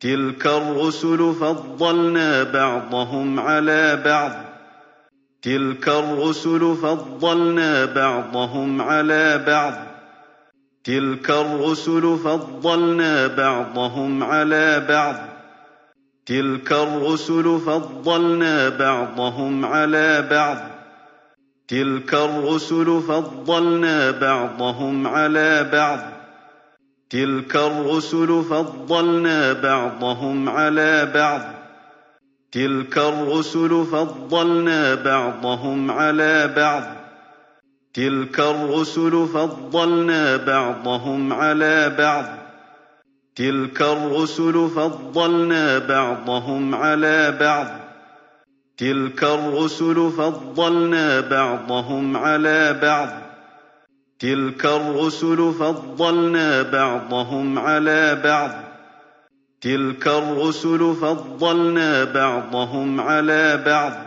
تِلْكَ الرُّسُلُ فَضَّلْنَا بَعْضَهُمْ عَلَىٰ بَعْضٍ ۚ. تِلْكَ الرُّسُلُ فَضَّلْنَا بَعْضَهُمْ عَلَىٰ بَعْضٍ ۚ. تِلْكَ الرُّسُلُ فَضَّلْنَا بَعْضَهُمْ عَلَىٰ بَعْضٍ ۚ. تِلْكَ الرُّسُلُ فَضَّلْنَا بَعْضَهُمْ عَلَىٰ بَعْضٍ ۚ. تِلْكَ الرُّسُلُ فَضَّلْنَا بَعْضَهُمْ عَلَىٰ بَعْضٍ ۚ. تِلْكَ الرُّسُلُ فَضَّلْنَا بَعْضَهُمْ عَلَىٰ بَعْضٍ ۚ. تِلْكَ الرُّسُلُ فَضَّلْنَا بَعْضَهُمْ عَلَىٰ بَعْضٍ ۚ. تِلْكَ الرُّسُلُ فَضَّلْنَا بَعْضَهُمْ عَلَىٰ بَعْضٍ ۚ. تِلْكَ الرُّسُلُ فَضَّلْنَا بَعْضَهُمْ عَلَىٰ بَعْضٍ ۚ. تِلْكَ الرُّسُلُ فَضَّلْنَا بَعْضَهُمْ عَلَىٰ بَعْضٍ ۚ. تِلْكَ الرُّسُلُ فَضَّلْنَا بَعْضَهُمْ عَلَىٰ بَعْضٍ ۚ. تِلْكَ الرُّسُلُ فَضَّلْنَا بَعْضَهُمْ عَلَىٰ بَعْضٍ ۚ.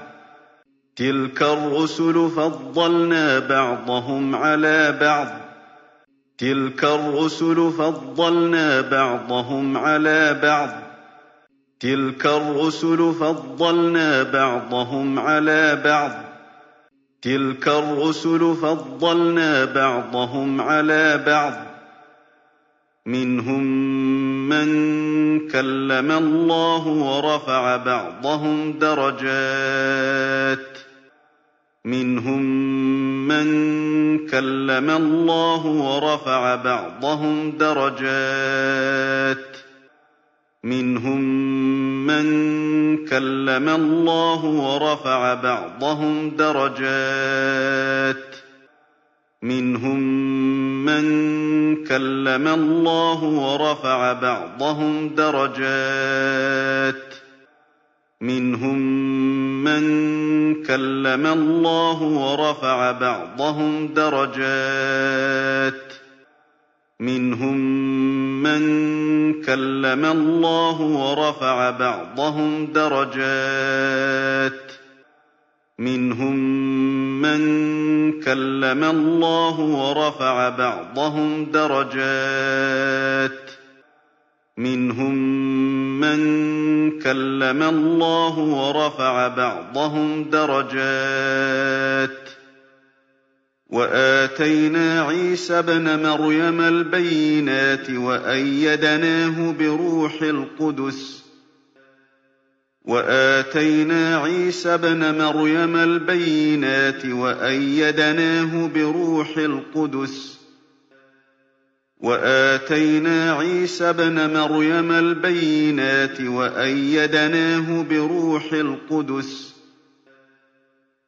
تِلْكَ الرُّسُلُ فَضَّلْنَا بَعْضَهُمْ عَلَىٰ بَعْضٍ ۚ. تِلْكَ الرُّسُلُ فَضَّلْنَا بَعْضَهُمْ عَلَىٰ بَعْضٍ ۚ. تِلْكَ الرُّسُلُ فَضَّلْنَا بَعْضَهُمْ عَلَىٰ بَعْضٍ ۚ. تِلْكَ الرُّسُلُ فَضَّلْنَا بَعْضَهُمْ عَلَىٰ بَعْضٍ ۚ. مِّنْهُم مَّن كَلَّمَ اللَّهُ وَرَفَعَ بَعْضَهُمْ دَرَجَاتٍ ۚ. مِّنْهُم مَّن كَلَّمَ اللَّهُ وَرَفَعَ بَعْضَهُمْ دَرَجَاتٍ ۚ. مِّنْهُم مَّن كَلَّمَ اللَّهُ وَرَفَعَ بَعْضَهُمْ دَرَجَاتٍ ۚ. مِّنْهُم مَّن كَلَّمَ اللَّهُ وَرَفَعَ بَعْضَهُمْ دَرَجَاتٍ ۚ. مِّنْهُم مَّن كَلَّمَ اللَّهُ وَرَفَعَ بَعْضَهُمْ دَرَجَاتٍ ۚ. مِّنْهُم مَّن كَلَّمَ اللَّهُ وَرَفَعَ بَعْضَهُمْ دَرَجَاتٍ ۚ. مِّنْهُم مَّن كَلَّمَ اللَّهُ وَرَفَعَ بَعْضَهُمْ دَرَجَاتٍ ۚ. مِّنْهُم مَّن كَلَّمَ اللَّهُ وَرَفَعَ بَعْضَهُمْ دَرَجَاتٍ ۚ. وَآتَيْنَا عِيسَى ابْنَ مَرْيَمَ الْبَيِّنَاتِ وَأَيَّدْنَاهُ بِرُوحِ الْقُدُسِ. وَآتَيْنَا عِيسَى ابْنَ مَرْيَمَ الْبَيِّنَاتِ وَأَيَّدْنَاهُ بِرُوحِ الْقُدُسِ. وَآتَيْنَا عِيسَى ابْنَ مَرْيَمَ الْبَيِّنَاتِ وَأَيَّدْنَاهُ بِرُوحِ الْقُدُسِ.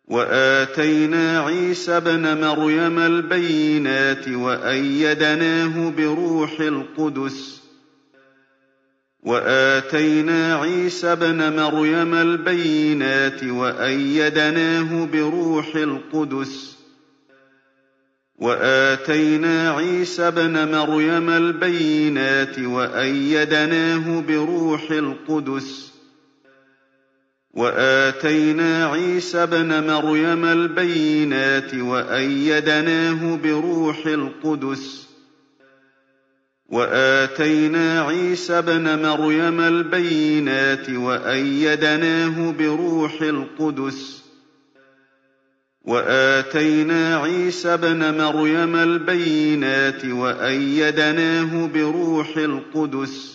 وَآتَيْنَا عِيسَى ابْنَ مَرْيَمَ الْبَيِّنَاتِ وَأَيَّدْنَاهُ بِرُوحِ الْقُدُسِ. وَآتَيْنَا عِيسَى ابْنَ مَرْيَمَ الْبَيِّنَاتِ وَأَيَّدْنَاهُ بِرُوحِ الْقُدُسِ. وَآتَيْنَا عِيسَى ابْنَ مَرْيَمَ الْبَيِّنَاتِ وَأَيَّدْنَاهُ بِرُوحِ الْقُدُسِ. وَآتَيْنَا عِيسَى ابْنَ مَرْيَمَ الْبَيِّنَاتِ وَأَيَّدْنَاهُ بِرُوحِ الْقُدُسِ. وَآتَيْنَا عِيسَى ابْنَ مَرْيَمَ الْبَيِّنَاتِ وَأَيَّدْنَاهُ بِرُوحِ الْقُدُسِ. وَآتَيْنَا عِيسَى ابْنَ مَرْيَمَ الْبَيِّنَاتِ وَأَيَّدْنَاهُ بِرُوحِ الْقُدُسِ.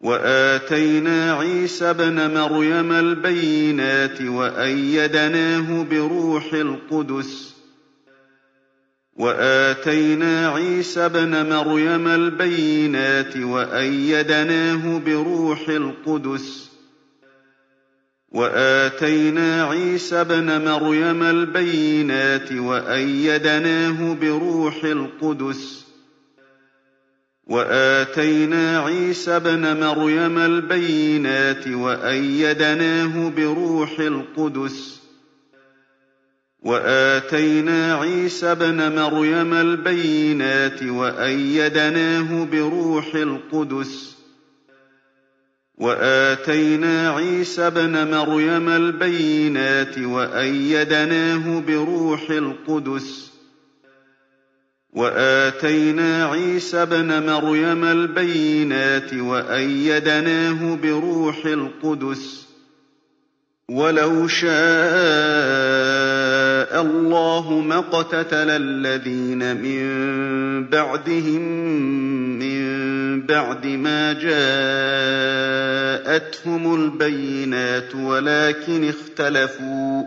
وَآتَيْنَا عِيسَى ابْنَ مَرْيَمَ الْبَيِّنَاتِ وَأَيَّدْنَاهُ بِرُوحِ الْقُدُسِ. وَآتَيْنَا عِيسَى ابْنَ مَرْيَمَ الْبَيِّنَاتِ وَأَيَّدْنَاهُ بِرُوحِ الْقُدُسِ. وَآتَيْنَا عِيسَى ابْنَ مَرْيَمَ الْبَيِّنَاتِ وَأَيَّدْنَاهُ بِرُوحِ الْقُدُسِ. وَآتَيْنَا عِيسَى ابْنَ مَرْيَمَ الْبَيِّنَاتِ وَأَيَّدْنَاهُ بِرُوحِ الْقُدُسِ. وَآتَيْنَا عِيسَى ابْنَ مَرْيَمَ الْبَيِّنَاتِ وَأَيَّدْنَاهُ بِرُوحِ الْقُدُسِ. وَآتَيْنَا عِيسَى ابْنَ مَرْيَمَ الْبَيِّنَاتِ وَأَيَّدْنَاهُ بِرُوحِ الْقُدُسِ. وآتينا عيسى ابْنَ مَرْيَمَ الْبَيِّنَاتِ وَأَيَّدْنَاهُ بِرُوحِ الْقُدُسِ ۗ وَلَوْ شَاءَ اللَّهُ مَا اقْتَتَلَ الَّذِينَ مِن بَعْدِهِم مِّن بَعْدِ مَا جَاءَتْهُمُ الْبَيِّنَاتُ وَلَٰكِنِ اخْتَلَفُوا ۚ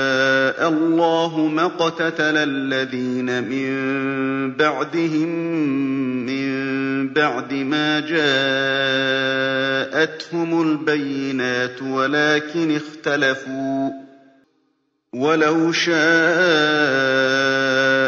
اللَّهُ مَا اقْتَتَلَ الَّذِينَ مِن بَعْدِهِم مِّن بَعْدِ مَا جَاءَتْهُمُ الْبَيِّنَاتُ وَلَٰكِنِ اخْتَلَفُوا ۚ. وَلَوْ شَاءَ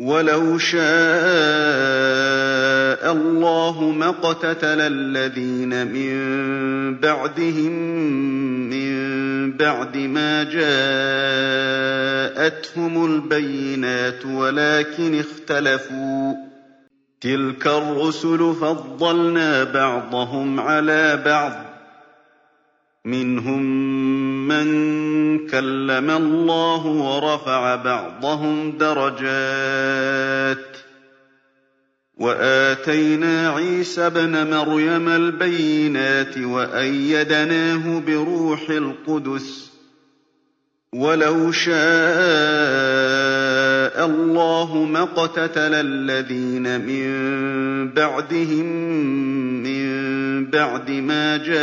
وَلَوْ شَاءَ اللَّهُ مَا اقْتَتَلَ الَّذِينَ مِن بَعْدِهِم مِّن بَعْدِ مَا جَاءَتْهُمُ الْبَيِّنَاتُ وَلَٰكِنِ اخْتَلَفُوا ۚ تِلْكَ الرُّسُلُ فَضَّلْنَا بَعْضَهُمْ عَلَىٰ بَعْضٍ ۘ مِّنْهُم مَّن كَلَّمَ اللَّهُ وَرَفَعَ بَعْضَهُمْ دَرَجَاتٍ ۚ وَآتَيْنَا عِيسَى ابْنَ مَرْيَمَ الْبَيِّنَاتِ وَأَيَّدْنَاهُ بِرُوحِ الْقُدُسِ ۗ وَلَوْ شَاءَ اللَّهُ مَا اقْتَتَلَ الَّذِينَ مِن بَعْدِهِم مِّن بَعْدِ مَا جَاءَتْهُمُ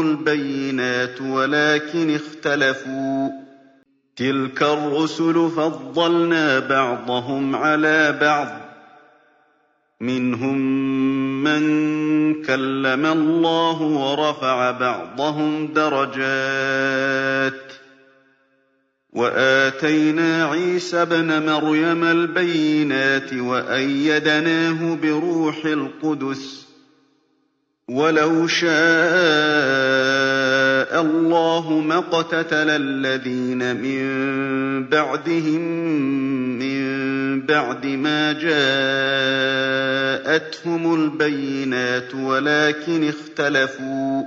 الْبَيِّنَاتُ وَلَٰكِنِ اخْتَلَفُوا ۚ. تِلْكَ الرُّسُلُ فَضَّلْنَا بَعْضَهُمْ عَلَىٰ بَعْضٍ ۚ. مِّنْهُم مَّن كَلَّمَ اللَّهُ وَرَفَعَ بَعْضَهُمْ دَرَجَاتٍ ۚ. وَآتَيْنَا عِيسَى ابْنَ مَرْيَمَ الْبَيِّنَاتِ وَأَيَّدْنَاهُ بِرُوحِ الْقُدُسِ ۗ وَلَوْ شَاءَ اللَّهُ مَا اقْتَتَلَ الَّذِينَ مِن بَعْدِهِم مِّن بَعْدِ مَا جَاءَتْهُمُ الْبَيِّنَاتُ وَلَٰكِنِ اخْتَلَفُوا ۚ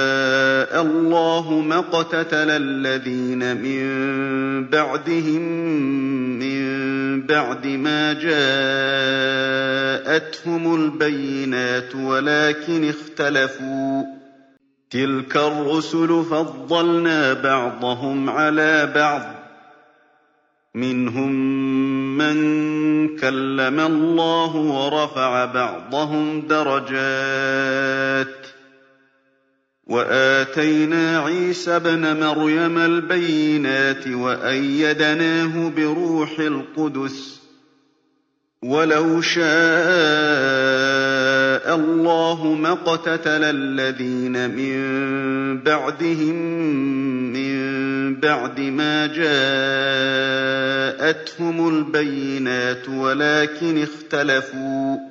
اللَّهُ مَا اقْتَتَلَ الَّذِينَ مِن بَعْدِهِم مِّن بَعْدِ مَا جَاءَتْهُمُ الْبَيِّنَاتُ وَلَٰكِنِ اخْتَلَفُوا ۚ. تِلْكَ الرُّسُلُ فَضَّلْنَا بَعْضَهُمْ عَلَىٰ بَعْضٍ ۚ. مِّنْهُم مَّن كَلَّمَ اللَّهُ وَرَفَعَ بَعْضَهُمْ دَرَجَاتٍ. وَآتَيْنَا عِيسَى ابْنَ مَرْيَمَ الْبَيِّنَاتِ وَأَيَّدْنَاهُ بِرُوحِ الْقُدُسِ ۗ وَلَوْ شَاءَ اللَّهُ مَا اقْتَتَلَ الَّذِينَ مِن بَعْدِهِم مِّن بَعْدِ مَا جَاءَتْهُمُ الْبَيِّنَاتُ وَلَٰكِنِ اخْتَلَفُوا ۚ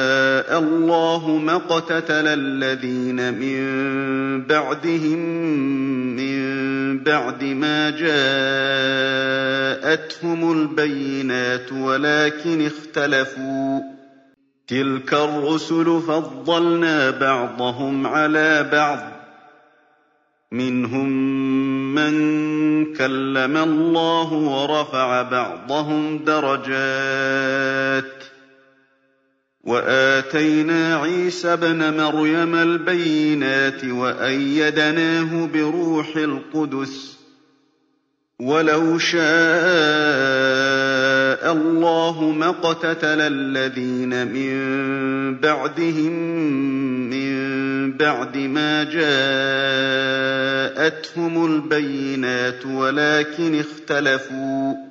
اللَّهُ مَا اقْتَتَلَ الَّذِينَ مِن بَعْدِهِم مِّن بَعْدِ مَا جَاءَتْهُمُ الْبَيِّنَاتُ وَلَٰكِنِ اخْتَلَفُوا ۚ. تِلْكَ الرُّسُلُ فَضَّلْنَا بَعْضَهُمْ عَلَىٰ بَعْضٍ ۚ. مِّنْهُم مَّن كَلَّمَ اللَّهُ وَرَفَعَ بَعْضَهُمْ دَرَجَاتٍ ۚ. وَآتَيْنَا عِيسَى ابْنَ مَرْيَمَ الْبَيِّنَاتِ وَأَيَّدْنَاهُ بِرُوحِ الْقُدُسِ ۗ وَلَوْ شَاءَ اللَّهُ مَا اقْتَتَلَ الَّذِينَ مِن بَعْدِهِم مِّن بَعْدِ مَا جَاءَتْهُمُ الْبَيِّنَاتُ وَلَٰكِنِ اخْتَلَفُوا ۚ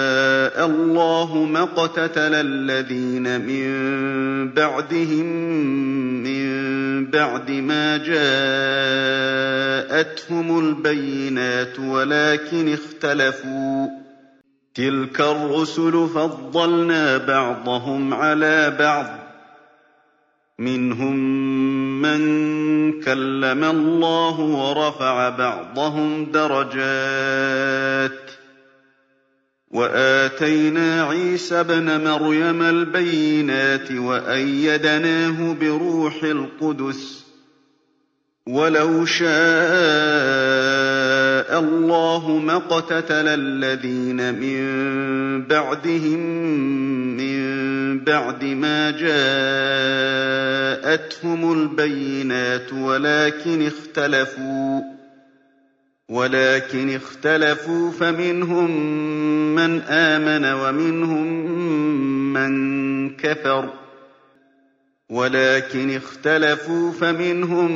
اللَّهُ مَا اقْتَتَلَ الَّذِينَ مِن بَعْدِهِم مِّن بَعْدِ مَا جَاءَتْهُمُ الْبَيِّنَاتُ وَلَٰكِنِ اخْتَلَفُوا ۚ. تِلْكَ الرُّسُلُ فَضَّلْنَا بَعْضَهُمْ عَلَىٰ بَعْضٍ ۚ. مِّنْهُم مَّن كَلَّمَ اللَّهُ وَرَفَعَ بَعْضَهُمْ دَرَجَاتٍ ۚ. وَآتَيْنَا عِيسَى ابْنَ مَرْيَمَ الْبَيِّنَاتِ وَأَيَّدْنَاهُ بِرُوحِ الْقُدُسِ ۗ وَلَوْ شَاءَ اللَّهُ مَا اقْتَتَلَ الَّذِينَ مِن بَعْدِهِم مِّن بَعْدِ مَا جَاءَتْهُمُ الْبَيِّنَاتُ وَلَٰكِنِ اخْتَلَفُوا فَمِنْهُم مَّنْ آمَنَ وَمِنْهُم مَّن كَفَرَ. وَلَٰكِنِ اخْتَلَفُوا فَمِنْهُم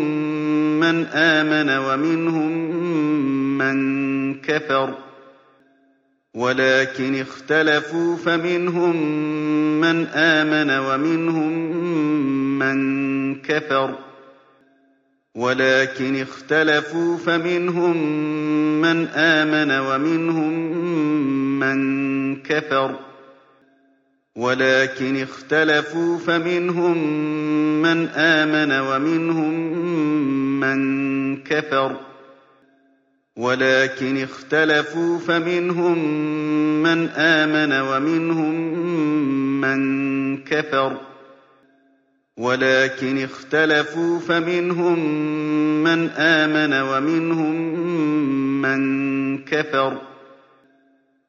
مَّنْ آمَنَ وَمِنْهُم مَّن كَفَرَ. وَلَٰكِنِ اخْتَلَفُوا فَمِنْهُم مَّنْ آمَنَ وَمِنْهُم مَّن كَفَرَ. وَلَٰكِنِ اخْتَلَفُوا فَمِنْهُم مَّنْ آمَنَ وَمِنْهُم مَّن كَفَرَ. وَلَٰكِنِ اخْتَلَفُوا فَمِنْهُم مَّنْ آمَنَ وَمِنْهُم مَّن كَفَرَ. وَلَٰكِنِ اخْتَلَفُوا فَمِنْهُم مَّنْ آمَنَ وَمِنْهُم مَّن كَفَرَ. وَلَٰكِنِ اخْتَلَفُوا فَمِنْهُم مَّنْ آمَنَ وَمِنْهُم مَّن كَفَرَ.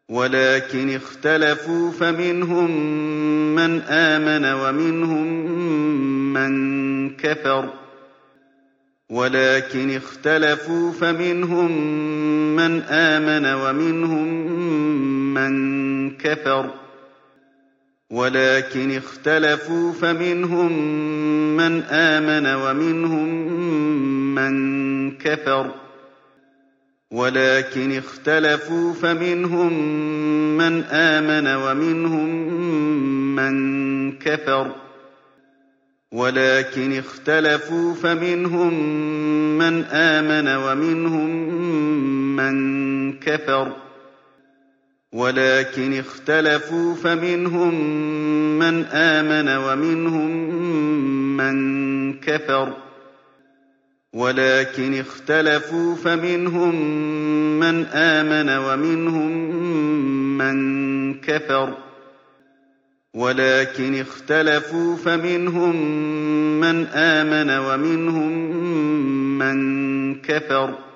وَلَٰكِنِ اخْتَلَفُوا فَمِنْهُم مَّنْ آمَنَ وَمِنْهُم مَّن كَفَرَ. وَلَٰكِنِ اخْتَلَفُوا فَمِنْهُم مَّنْ آمَنَ وَمِنْهُم مَّن كَفَرَ. وَلَٰكِنِ اخْتَلَفُوا فَمِنْهُم مَّنْ آمَنَ وَمِنْهُم مَّن كَفَرَ. وَلَٰكِنِ اخْتَلَفُوا فَمِنْهُم مَّنْ آمَنَ وَمِنْهُم مَّن كَفَرَ. وَلَٰكِنِ اخْتَلَفُوا فَمِنْهُم مَّنْ آمَنَ وَمِنْهُم مَّن كَفَرَ. وَلَٰكِنِ اخْتَلَفُوا فَمِنْهُم مَّنْ آمَنَ وَمِنْهُم مَّن كَفَرَ. وَلَٰكِنِ اخْتَلَفُوا فَمِنْهُم مَّنْ آمَنَ وَمِنْهُم مَّن كَفَرَ. وَلَٰكِنِ اخْتَلَفُوا فَمِنْهُم مَّنْ آمَنَ وَمِنْهُم مَّن كَفَرَ.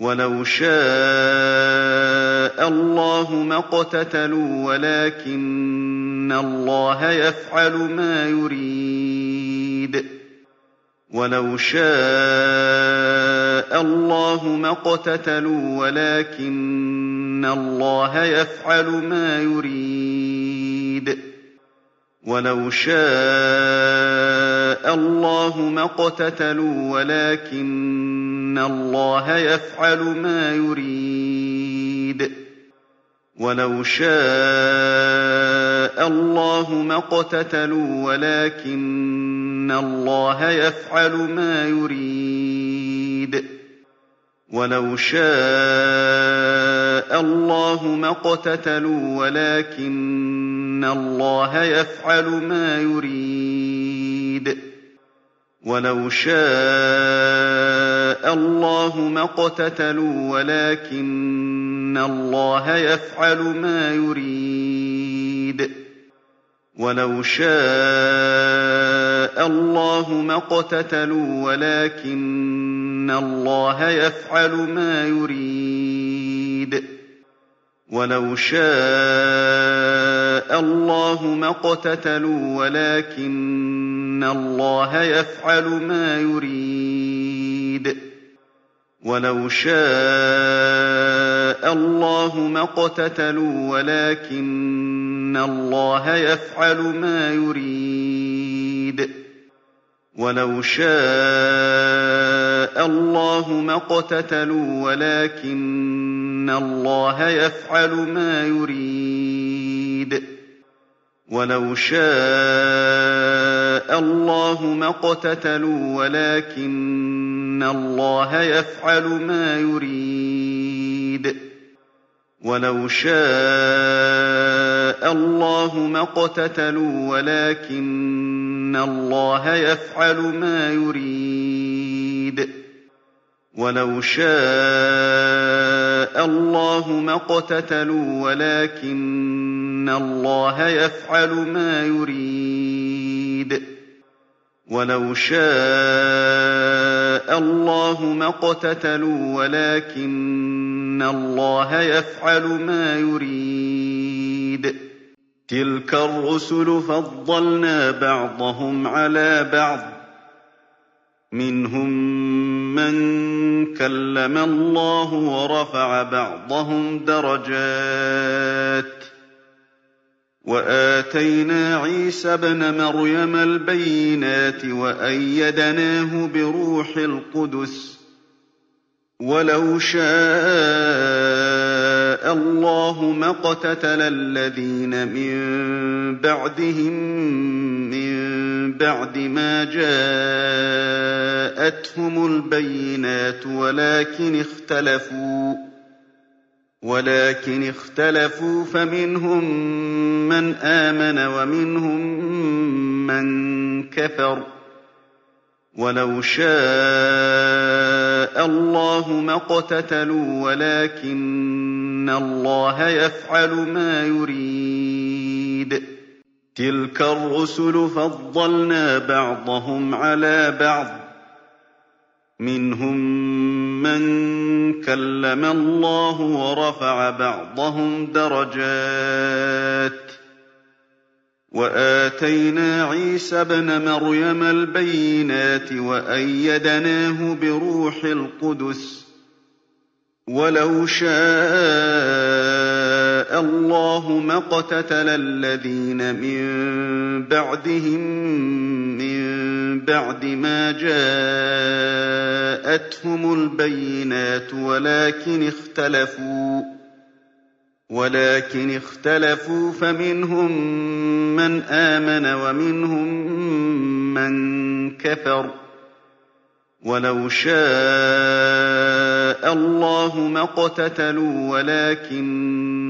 وَلَوْ شَاءَ اللَّهُ مَا اقْتَتَلُوا وَلَٰكِنَّ اللَّهَ يَفْعَلُ مَا يُرِيدُ وَلَوْ شَاءَ اللَّهُ مَا اقْتَتَلُوا وَلَٰكِنَّ اللَّهَ يَفْعَلُ مَا يُرِيدُ وَلَوْ شَاءَ اللَّهُ مَا اقْتَتَلُوا وَلَٰكِنَّ اللَّهَ يَفْعَلُ مَا يُرِيدُ وَلَوْ شَاءَ اللَّهُ مَا اقْتَتَلُوا وَلَٰكِنَّ اللَّهَ يَفْعَلُ مَا يُرِيدُ وَلَوْ شَاءَ اللَّهُ مَا اقْتَتَلُوا وَلَٰكِنَّ اللَّهَ يَفْعَلُ مَا يُرِيدُ وَلَوْ شَاءَ اللَّهُ مَا اقْتَتَلُوا وَلَٰكِنَّ اللَّهَ يَفْعَلُ مَا يُرِيدُ. وَلَوْ شَاءَ اللَّهُ مَا اقْتَتَلُوا وَلَٰكِنَّ اللَّهَ يَفْعَلُ مَا يُرِيدُ. وَلَوْ شَاءَ اللَّهُ مَا اقْتَتَلُوا وَلَٰكِنَّ اللَّهَ يَفْعَلُ مَا يُرِيدُ. وَلَوْ شَاءَ اللَّهُ مَا اقْتَتَلُوا وَلَٰكِنَّ اللَّهَ يَفْعَلُ مَا يُرِيدُ. وَلَوْ شَاءَ اللَّهُ مَا اقْتَتَلُوا وَلَٰكِنَّ اللَّهَ يَفْعَلُ مَا يُرِيدُ. وَلَوْ شَاءَ اللَّهُ مَا اقْتَتَلُوا وَلَٰكِنَّ اللَّهَ يَفْعَلُ مَا يُرِيدُ. وَلَوْ شَاءَ اللَّهُ مَا اقْتَتَلُوا وَلَٰكِنَّ اللَّهَ يَفْعَلُ مَا يُرِيدُ. وَلَوْ شَاءَ اللَّهُ مَا اقْتَتَلُوا وَلَٰكِنَّ اللَّهَ يَفْعَلُ مَا يُرِيدُ وَلَوْ شَاءَ اللَّهُ مَا اقْتَتَلُوا وَلَٰكِنَّ اللَّهَ يَفْعَلُ مَا يُرِيدُ تِلْكَ الرُّسُلُ فَضَّلْنَا بَعْضَهُمْ عَلَىٰ بَعْضٍ ۖ مِّنْهُم مَّن كَلَّمَ اللَّهُ وَرَفَعَ بَعْضَهُمْ دَرَجَاتٍ ۚ وَآتَيْنَا عِيسَى ابْنَ مَرْيَمَ الْبَيِّنَاتِ وَأَيَّدْنَاهُ بِرُوحِ الْقُدُسِ ۗ وَلَوْ شَاءَ اللَّهُ مَا اقْتَتَلَ الَّذِينَ مِن بَعْدِهِم مِّن بَعْدِ مَا جَاءَتْهُمُ الْبَيِّنَاتُ وَلَٰكِنِ اخْتَلَفُوا فَمِنْهُم مَّنْ آمَنَ وَمِنْهُم مَّن كَفَرَ ۚ وَلَوْ شَاءَ اللَّهُ مَا اقْتَتَلُوا وَلَٰكِنَّ اللَّهَ يَفْعَلُ مَا يُرِيدُ. تِلْكَ الرُّسُلُ فَضَّلْنَا بَعْضَهُمْ عَلَىٰ بَعْضٍ ۖ مِّنْهُم مَّن كَلَّمَ اللَّهُ وَرَفَعَ بَعْضَهُمْ دَرَجَاتٍ ۚ وَآتَيْنَا عِيسَى ابْنَ مَرْيَمَ الْبَيِّنَاتِ وَأَيَّدْنَاهُ بِرُوحِ الْقُدُسِ ۗ وَلَوْ شَاءَ اللَّهُ مَا اقْتَتَلَ الَّذِينَ مِن بَعْدِهِم مِّن بَعْدِ مَا جَاءَتْهُمُ الْبَيِّنَاتُ وَلَٰكِنِ اخْتَلَفُوا فَمِنْهُم مَّنْ آمَنَ وَمِنْهُم مَّن كَفَرَ ۚ. وَلَوْ شَاءَ اللَّهُ مَا اقْتَتَلُوا وَلَٰكِنَّ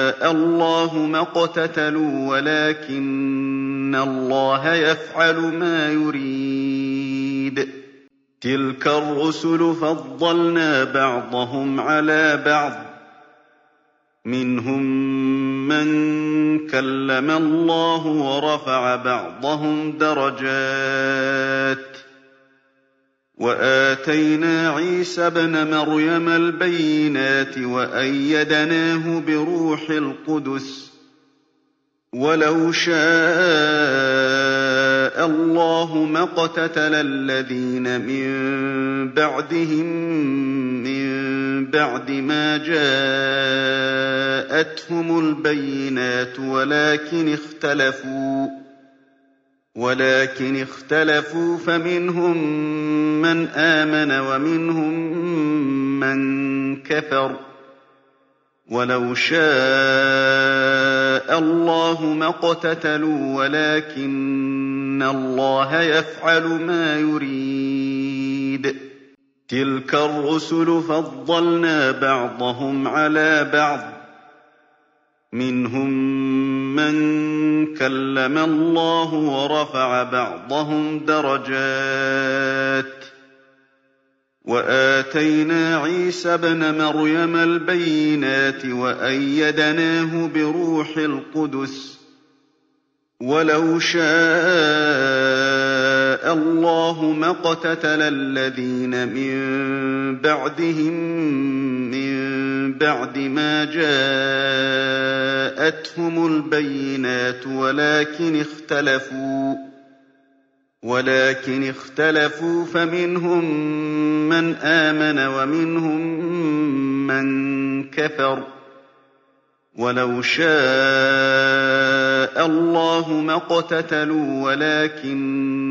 اللَّهُ مَا اقْتَتَلُوا وَلَٰكِنَّ اللَّهَ يَفْعَلُ مَا يُرِيدُ. تِلْكَ الرُّسُلُ فَضَّلْنَا بَعْضَهُمْ عَلَىٰ بَعْضٍ ۖ. مِّنْهُم مَّن كَلَّمَ اللَّهُ وَرَفَعَ بَعْضَهُمْ دَرَجَاتٍ ۚ. وَآتَيْنَا عِيسَى ابْنَ مَرْيَمَ الْبَيِّنَاتِ وَأَيَّدْنَاهُ بِرُوحِ الْقُدُسِ ۗ وَلَوْ شَاءَ اللَّهُ مَا اقْتَتَلَ الَّذِينَ مِن بَعْدِهِم مِّن بَعْدِ مَا جَاءَتْهُمُ الْبَيِّنَاتُ وَلَٰكِنِ اخْتَلَفُوا فَمِنْهُم مَّنْ آمَنَ وَمِنْهُم مَّن كَفَرَ ۚ. وَلَوْ شَاءَ اللَّهُ مَا اقْتَتَلُوا وَلَٰكِنَّ اللَّهَ يَفْعَلُ مَا يُرِيدُ. تِلْكَ الرُّسُلُ فَضَّلْنَا بَعْضَهُمْ عَلَىٰ بَعْضٍ ۖ. مِنْهُم مَّن كَلَّمَ اللَّهُ وَرَفَعَ بَعْضَهُمْ دَرَجَاتٍ ۚ. وَآتَيْنَا عِيسَى ابْنَ مَرْيَمَ الْبَيِّنَاتِ وَأَيَّدْنَاهُ بِرُوحِ الْقُدُسِ ۗ. وَلَوْ شَاءَ اللَّهُ مَا اقْتَتَلَ الَّذِينَ مِن بَعْدِهِم مِّن بَعْدِ مَا جَاءَتْهُمُ الْبَيِّنَاتُ وَلَٰكِنِ اخْتَلَفُوا فَمِنْهُم مَّنْ آمَنَ وَمِنْهُم مَّن كَفَرَ ۚ. وَلَوْ شَاءَ اللَّهُ مَا اقْتَتَلُوا وَلَٰكِنَّ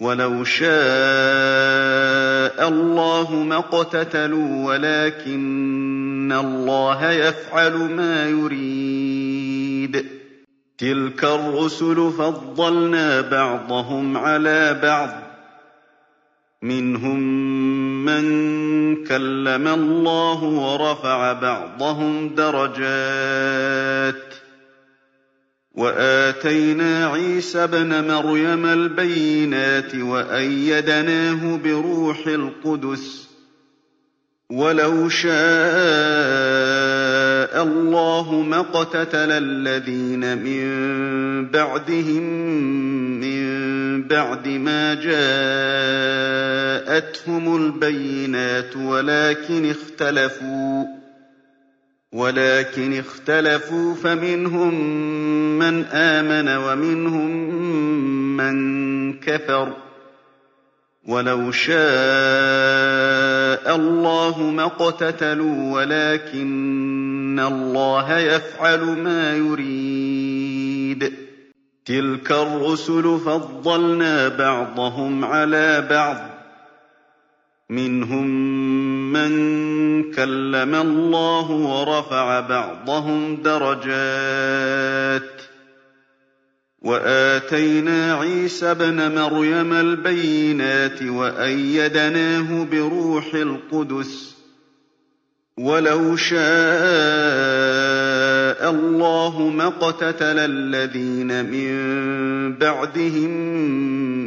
وَلَوْ شَاءَ اللَّهُ مَا اقْتَتَلُوا وَلَٰكِنَّ اللَّهَ يَفْعَلُ مَا يُرِيدُ تِلْكَ الرُّسُلُ فَضَّلْنَا بَعْضَهُمْ عَلَىٰ بَعْضٍ ۘ مِّنْهُم مَّن كَلَّمَ اللَّهُ وَرَفَعَ بَعْضَهُمْ دَرَجَاتٍ ۚ وَآتَيْنَا عِيسَى ابْنَ مَرْيَمَ الْبَيِّنَاتِ وَأَيَّدْنَاهُ بِرُوحِ الْقُدُسِ ۗ وَلَوْ شَاءَ اللَّهُ مَا اقْتَتَلَ الَّذِينَ مِن بَعْدِهِم مِّن بَعْدِ مَا جَاءَتْهُمُ الْبَيِّنَاتُ وَلَٰكِنِ اخْتَلَفُوا فَمِنْهُم مَّنْ آمَنَ وَمِنْهُم مَّن كَفَرَ ۚ وَلَوْ شَاءَ اللَّهُ مَا اقْتَتَلُوا وَلَٰكِنَّ اللَّهَ يَفْعَلُ مَا يُرِيدُ. تِلْكَ الرُّسُلُ فَضَّلْنَا بَعْضَهُمْ عَلَىٰ بَعْضٍ ۘ مِّنْهُم مَّن كَلَّمَ اللَّهُ وَرَفَعَ بَعْضَهُمْ دَرَجَاتٍ ۚ وَآتَيْنَا عِيسَى ابْنَ مَرْيَمَ الْبَيِّنَاتِ وَأَيَّدْنَاهُ بِرُوحِ الْقُدُسِ ۗ وَلَوْ شَاءَ اللَّهُ مَا اقْتَتَلَ الَّذِينَ مِن بَعْدِهِم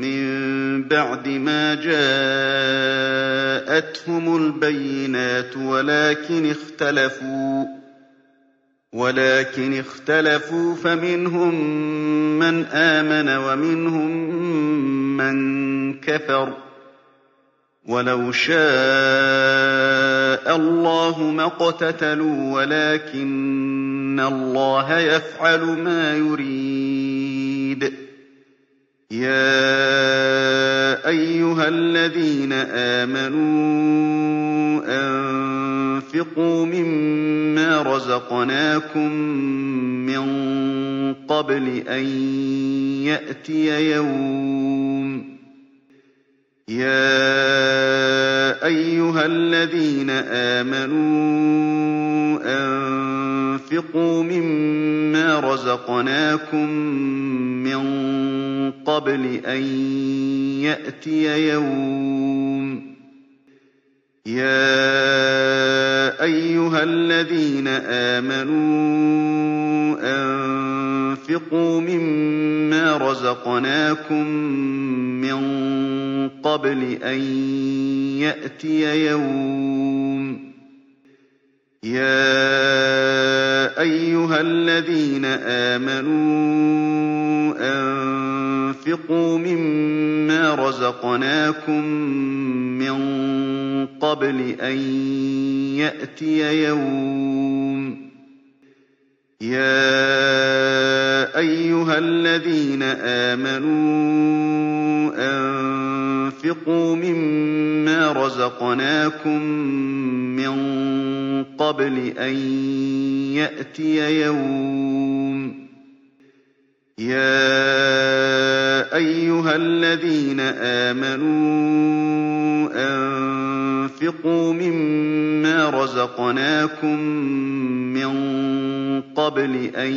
مِّن بَعْدِ مَا جَاءَتْهُمُ الْبَيِّنَاتُ وَلَٰكِنِ اخْتَلَفُوا فَمِنْهُم مَّنْ آمَنَ وَمِنْهُم مَّن كَفَرَ ۚ. وَلَوْ شَاءَ اللَّهُ مَا اقْتَتَلُوا وَلَٰكِنَّ اللَّهَ يَفْعَلُ مَا يُرِيدُ. يَا أَيُّهَا الَّذِينَ آمَنُوا أَنفِقُوا مِمَّا رَزَقْنَاكُم مِّن قَبْلِ أَن يَأْتِيَ يَوْمٌ يَا أَيُّهَا الَّذِينَ آمَنُوا أَنفِقُوا مِمَّا رَزَقْنَاكُم مِّن قَبْلِ أَن يَأْتِيَ يَوْمٌ يَا أَيُّهَا الَّذِينَ آمَنُوا أَنفِقُوا مِمَّا رَزَقْنَاكُم مِّن قَبْلِ أَن يَأْتِيَ يَوْمٌ أَنفِقُوا مِمَّا رَزَقْنَاكُم مِّن قَبْلِ أَن يَأْتِيَ يَوْمٌ يَا أَيُّهَا الَّذِينَ آمَنُوا أَنفِقُوا مِمَّا رَزَقْنَاكُم مِّن قَبْلِ أَن يَأْتِيَ يَوْمٌ يَا أَيُّهَا الَّذِينَ آمَنُوا أَنفِقُوا مِمَّا رَزَقْنَاكُم مِّن قَبْلِ أَن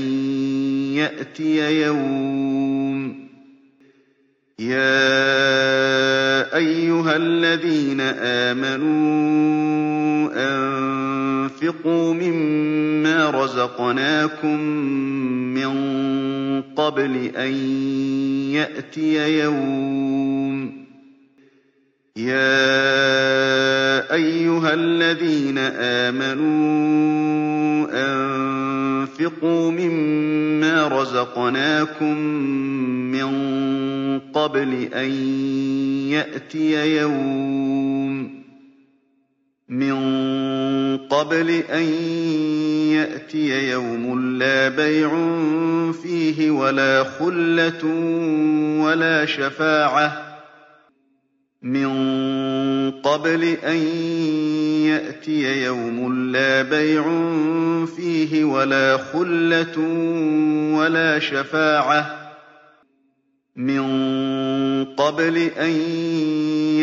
يَأْتِيَ يَوْمٌ يَا أَيُّهَا الَّذِينَ آمَنُوا أَنفِقُوا مِمَّا رَزَقْنَاكُم مِّن قَبْلِ أَن يَأْتِيَ يَوْمٌ يَا أَيُّهَا الَّذِينَ آمَنُوا أَنفِقُوا مِمَّا رَزَقْنَاكُم مِّن قَبْلِ أَن يَأْتِيَ يَوْمٌ مِّن قَبْلِ أَن يَأْتِيَ يَوْمٌ لَّا بَيْعٌ فِيهِ وَلَا خُلَّةٌ وَلَا شَفَاعَةٌ مِّن قَبْلِ أَن يَأْتِيَ يَوْمٌ لَّا بَيْعٌ فِيهِ وَلَا خُلَّةٌ وَلَا شَفَاعَةٌ. مِّن قَبْلِ أَن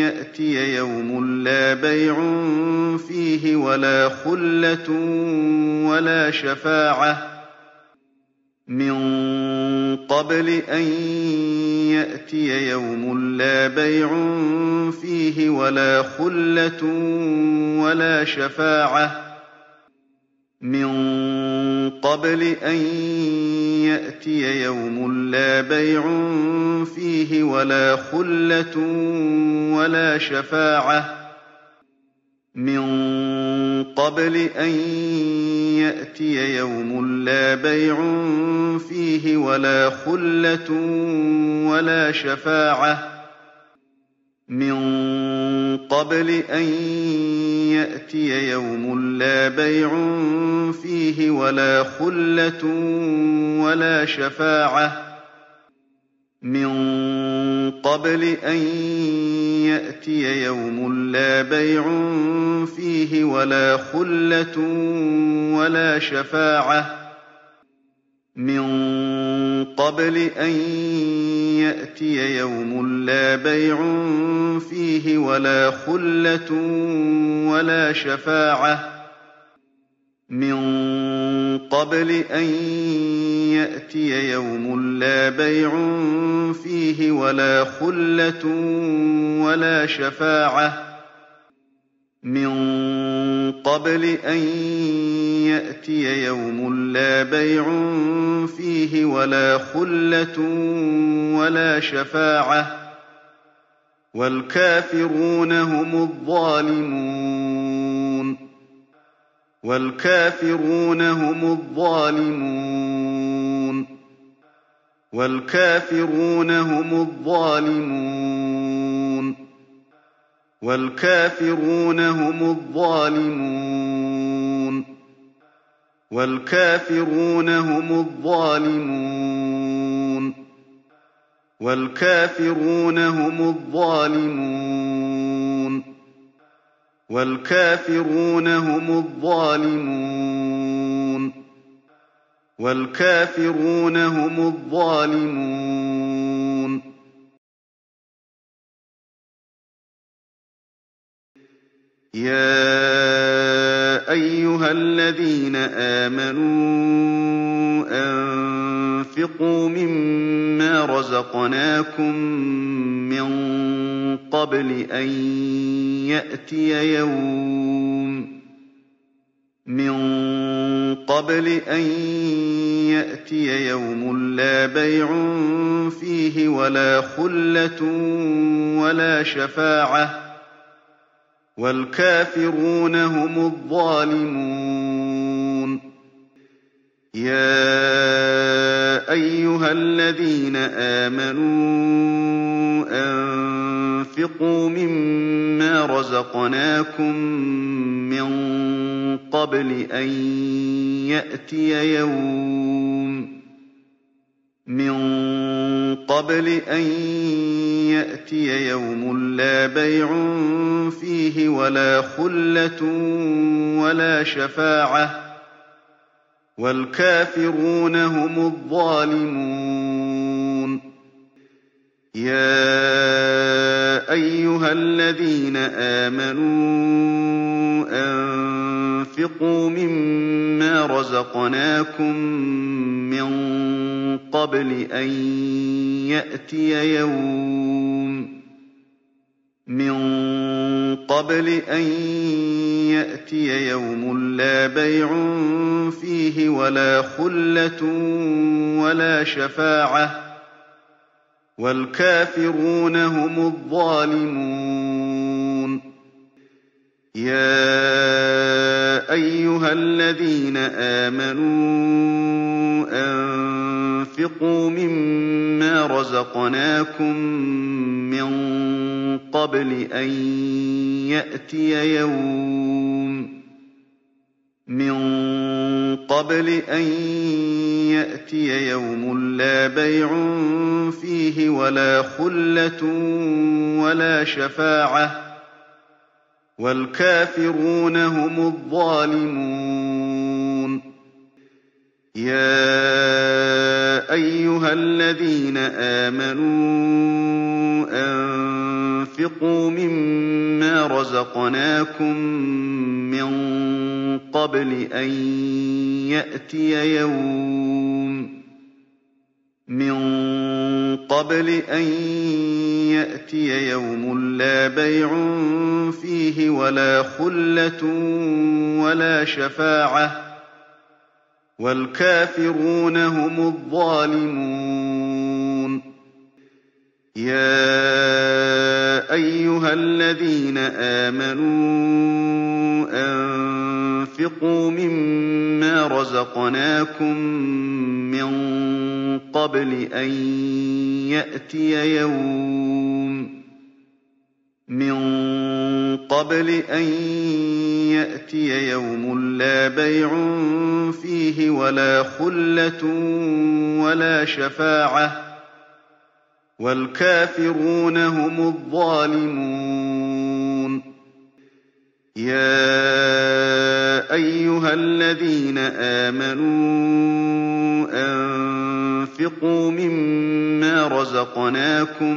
يَأْتِيَ يَوْمٌ لَّا بَيْعٌ فِيهِ وَلَا خُلَّةٌ وَلَا شَفَاعَةٌ. مِّن قَبْلِ أَن يَأْتِيَ يَوْمٌ لَّا بَيْعٌ فِيهِ وَلَا خُلَّةٌ وَلَا شَفَاعَةٌ مِّن قَبْلِ أَن يَأْتِيَ يَوْمٌ لَّا بَيْعٌ فِيهِ وَلَا خُلَّةٌ وَلَا شَفَاعَةٌ مِّن قَبْلِ أَن يَأْتِيَ يَوْمٌ لَّا بَيْعٌ فِيهِ وَلَا خُلَّةٌ وَلَا شَفَاعَةٌ مِّن قَبْلِ أَن يَأْتِيَ يَوْمٌ لَّا بَيْعٌ فِيهِ وَلَا خُلَّةٌ وَلَا شَفَاعَةٌ. مِّن قَبْلِ أَن يَأْتِيَ يَوْمٌ لَّا بَيْعٌ فِيهِ وَلَا خُلَّةٌ وَلَا شَفَاعَةٌ. مِّن قَبْلِ أَن يَأْتِيَ يَوْمٌ لَّا بَيْعٌ فِيهِ وَلَا خُلَّةٌ وَلَا شَفَاعَةٌ. مِّن قَبْلِ أَن يَأْتِيَ يَوْمٌ لَّا بَيْعٌ فِيهِ وَلَا خُلَّةٌ وَلَا شَفَاعَةٌ. مِّن قَبْلِ أَن يَأْتِيَ يَوْمٌ لَّا بَيْعٌ فِيهِ وَلَا خُلَّةٌ وَلَا شَفَاعَةٌ وَالْكَافِرُونَ هُمُ الظَّالِمُونَ. وَالْكَافِرُونَ هُمُ الظَّالِمُونَ. وَالْكَافِرُونَ هُمُ الظَّالِمُونَ. وَالْكَافِرُونَ هُمُ الظَّالِمُونَ. وَالْكَافِرُونَ هُمُ الظَّالِمُونَ. وَالْكَافِرُونَ هُمُ الظَّالِمُونَ. وَالْكَافِرُونَ هُمُ الظَّالِمُونَ. وَالْكَافِرُونَ هُمُ الظَّالِمُونَ. يَا أَيُّهَا الَّذِينَ آمَنُوا أَنفِقُوا مِمَّا رَزَقْنَاكُم مِّن قَبْلِ أَن يَأْتِيَ يَوْمٌ مِّن قَبْلِ أَن يَأْتِيَ يَوْمٌ لَّا بَيْعٌ فِيهِ وَلَا خُلَّةٌ وَلَا شَفَاعَةٌ وَالْكَافِرُونَ هُمُ الظَّالِمُونَ. يَا أَيُّهَا الَّذِينَ آمَنُوا أَنفِقُوا مِمَّا رَزَقْنَاكُم مِّن قَبْلِ أَن يَأْتِيَ يَوْمٌ من قبل أن يأتي يوم لا بيع فيه ولا خلة ولا شفاعة وَالْكَافِرُونَ هُمُ الظَّالِمُونَ. يَا أَيُّهَا الَّذِينَ آمَنُوا أَنفِقُوا مِمَّا رَزَقْنَاكُم مِّن قَبْلِ أَن يَأْتِيَ يَوْمٌ. مِّن قَبْلِ أَن يَأْتِيَ يَوْمٌ لَّا بَيْعٌ فِيهِ وَلَا خُلَّةٌ وَلَا شَفَاعَةٌ. وَالْكَافِرُونَ هُمُ الظَّالِمُونَ. يَا أَيُّهَا الَّذِينَ آمَنُوا أَنفِقُوا مِمَّا رَزَقْنَاكُم مِّن قَبْلِ أَن يَأْتِيَ يَوْمٌ مِّن قَبْلِ أَن يَأْتِيَ يَوْمٌ لَّا بَيْعٌ فِيهِ وَلَا خُلَّةٌ وَلَا شَفَاعَةٌ وَالْكَافِرُونَ هُمُ الظَّالِمُونَ. يَا أَيُّهَا الَّذِينَ آمَنُوا أَنفِقُوا مِمَّا رَزَقْنَاكُم مِّن قَبْلِ أَن يَأْتِيَ يَوْمٌ مِّن قَبْلِ أَن يَأْتِيَ يَوْمٌ لَّا بَيْعٌ فِيهِ وَلَا خُلَّةٌ وَلَا شَفَاعَةٌ وَالْكَافِرُونَ هُمُ الظَّالِمُونَ. يَا أَيُّهَا الَّذِينَ آمَنُوا أَنفِقُوا مِمَّا رَزَقْنَاكُم مِّن قَبْلِ أَن يَأْتِيَ يَوْمٌ مِّن قَبْلِ أَن يَأْتِيَ يَوْمٌ لَّا بَيْعٌ فِيهِ وَلَا خُلَّةٌ وَلَا شَفَاعَةٌ وَالْكَافِرُونَ هُمُ الظَّالِمُونَ. يَا أَيُّهَا الَّذِينَ آمَنُوا أَنفِقُوا مِمَّا رَزَقْنَاكُم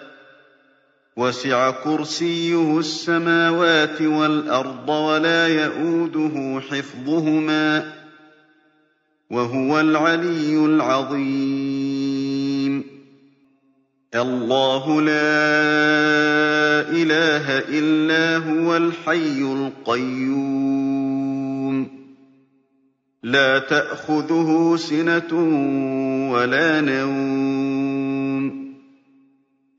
وَسِعَ كُرْسِيُّهُ السَّمَاوَاتِ وَالْأَرْضَ وَلَا يَئُودُهُ حِفْظُهُمَا ۚ وَهُوَ الْعَلِيُّ الْعَظِيمُ. اللَّهُ لَا إِلَٰهَ إِلَّا هُوَ الْحَيُّ الْقَيُّومُ. لَا تَأْخُذُهُ سِنَةٌ وَلَا نَوْمٌ.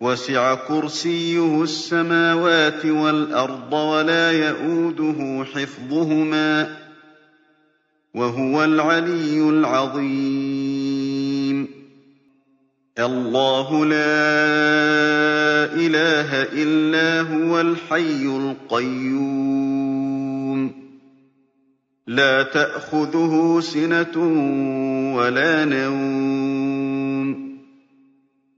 وَسِعَ كُرْسِيُّهُ السَّمَاوَاتِ وَالْأَرْضَ وَلَا يَئُودُهُ حِفْظُهُمَا ۚ وَهُوَ الْعَلِيُّ الْعَظِيمُ. اللَّهُ لَا إِلَٰهَ إِلَّا هُوَ الْحَيُّ الْقَيُّومُ. لَا تَأْخُذُهُ سِنَةٌ وَلَا نَوْمٌ.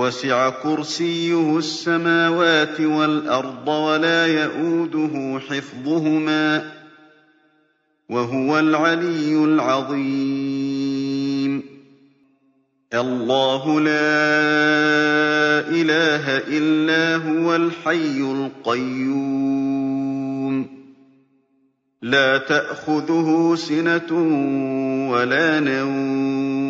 وَسِعَ كُرْسِيُّهُ السَّمَاوَاتِ وَالْأَرْضَ وَلَا يَئُودُهُ حِفْظُهُمَا ۚ وَهُوَ الْعَلِيُّ الْعَظِيمُ. اللَّهُ لَا إِلَٰهَ إِلَّا هُوَ الْحَيُّ الْقَيُّومُ. لَا تَأْخُذُهُ سِنَةٌ وَلَا نَوْمٌ.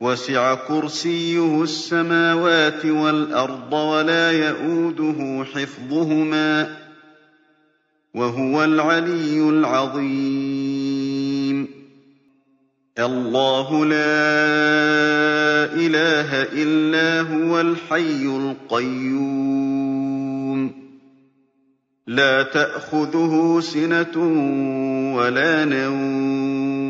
وَسِعَ كُرْسِيُّهُ السَّمَاوَاتِ وَالْأَرْضَ وَلَا يَئُودُهُ حِفْظُهُمَا ۚ وَهُوَ الْعَلِيُّ الْعَظِيمُ. اللَّهُ لَا إِلَٰهَ إِلَّا هُوَ الْحَيُّ الْقَيُّومُ. لَا تَأْخُذُهُ سِنَةٌ وَلَا نَوْمٌ.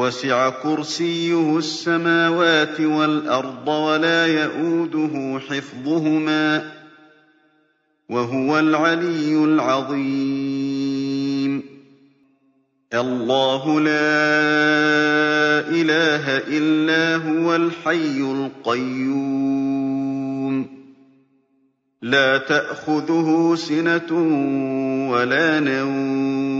وَسِعَ كُرْسِيُّهُ السَّمَاوَاتِ وَالْأَرْضَ وَلَا يَئُودُهُ حِفْظُهُمَا ۚ وَهُوَ الْعَلِيُّ الْعَظِيمُ. اللَّهُ لَا إِلَٰهَ إِلَّا هُوَ الْحَيُّ الْقَيُّومُ. لَا تَأْخُذُهُ سِنَةٌ وَلَا نَوْمٌ.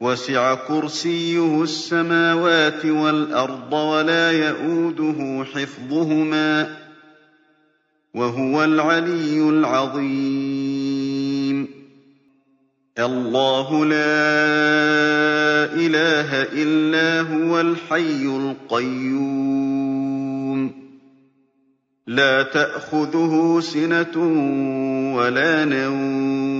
وَسِعَ كُرْسِيُّهُ السَّمَاوَاتِ وَالْأَرْضَ وَلَا يَئُودُهُ حِفْظُهُمَا ۚ وَهُوَ الْعَلِيُّ الْعَظِيمُ. اللَّهُ لَا إِلَٰهَ إِلَّا هُوَ الْحَيُّ الْقَيُّومُ. لَا تَأْخُذُهُ سِنَةٌ وَلَا نَوْمٌ.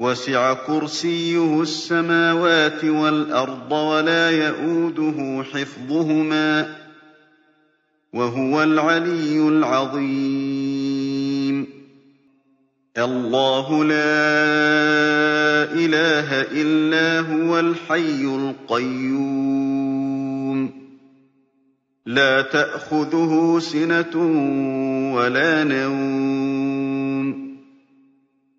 وَسِعَ كُرْسِيُّهُ السَّمَاوَاتِ وَالْأَرْضَ وَلَا يَئُودُهُ حِفْظُهُمَا ۚ وَهُوَ الْعَلِيُّ الْعَظِيمُ. اللَّهُ لَا إِلَٰهَ إِلَّا هُوَ الْحَيُّ الْقَيُّومُ. لَا تَأْخُذُهُ سِنَةٌ وَلَا نَوْمٌ.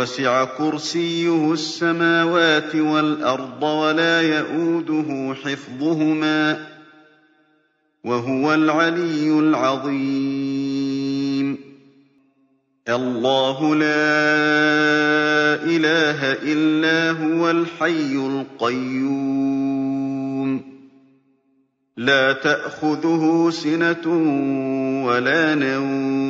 وَسِعَ كُرْسِيُّهُ السَّمَاوَاتِ وَالْأَرْضَ وَلَا يَئُودُهُ حِفْظُهُمَا ۚ وَهُوَ الْعَلِيُّ الْعَظِيمُ. اللَّهُ لَا إِلَٰهَ إِلَّا هُوَ الْحَيُّ الْقَيُّومُ. لَا تَأْخُذُهُ سِنَةٌ وَلَا نَوْمٌ.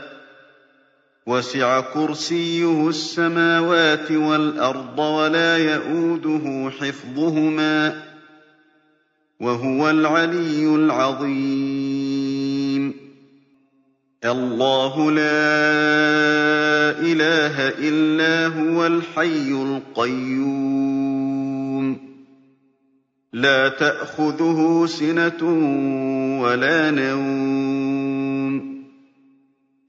وَسِعَ كُرْسِيُّهُ السَّمَاوَاتِ وَالْأَرْضَ وَلَا يَئُودُهُ حِفْظُهُمَا ۚ وَهُوَ الْعَلِيُّ الْعَظِيمُ. اللَّهُ لَا إِلَٰهَ إِلَّا هُوَ الْحَيُّ الْقَيُّومُ. لَا تَأْخُذُهُ سِنَةٌ وَلَا نَوْمٌ.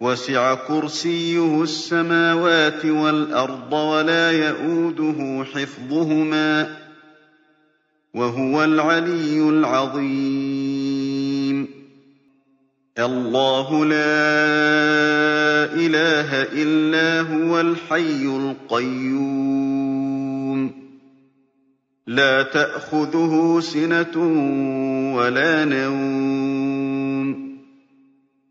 وَسِعَ كُرْسِيُّهُ السَّمَاوَاتِ وَالْأَرْضَ وَلَا يَئُودُهُ حِفْظُهُمَا ۚ وَهُوَ الْعَلِيُّ الْعَظِيمُ. اللَّهُ لَا إِلَٰهَ إِلَّا هُوَ الْحَيُّ الْقَيُّومُ. لَا تَأْخُذُهُ سِنَةٌ وَلَا نَوْمٌ.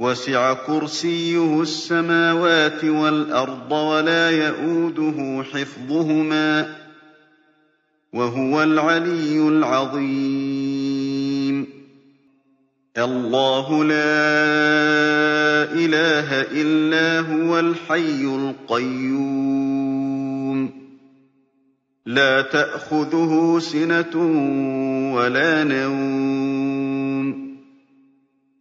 وَسِعَ كُرْسِيُّهُ السَّمَاوَاتِ وَالْأَرْضَ وَلَا يَئُودُهُ حِفْظُهُمَا ۚ وَهُوَ الْعَلِيُّ الْعَظِيمُ. اللَّهُ لَا إِلَٰهَ إِلَّا هُوَ الْحَيُّ الْقَيُّومُ. لَا تَأْخُذُهُ سِنَةٌ وَلَا نَوْمٌ.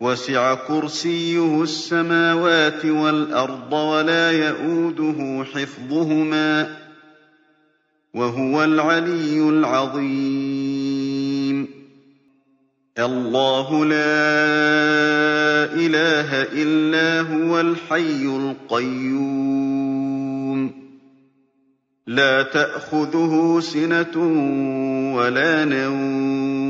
وَسِعَ كُرْسِيُّهُ السَّمَاوَاتِ وَالْأَرْضَ وَلَا يَئُودُهُ حِفْظُهُمَا ۚ وَهُوَ الْعَلِيُّ الْعَظِيمُ. اللَّهُ لَا إِلَٰهَ إِلَّا هُوَ الْحَيُّ الْقَيُّومُ. لَا تَأْخُذُهُ سِنَةٌ وَلَا نَوْمٌ.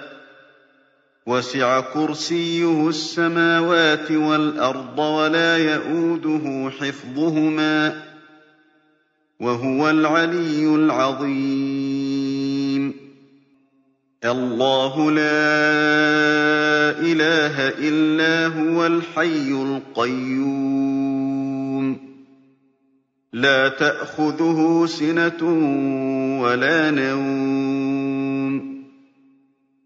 وَسِعَ كُرْسِيُّهُ السَّمَاوَاتِ وَالْأَرْضَ وَلَا يَئُودُهُ حِفْظُهُمَا ۚ وَهُوَ الْعَلِيُّ الْعَظِيمُ. اللَّهُ لَا إِلَٰهَ إِلَّا هُوَ الْحَيُّ الْقَيُّومُ. لَا تَأْخُذُهُ سِنَةٌ وَلَا نَوْمٌ.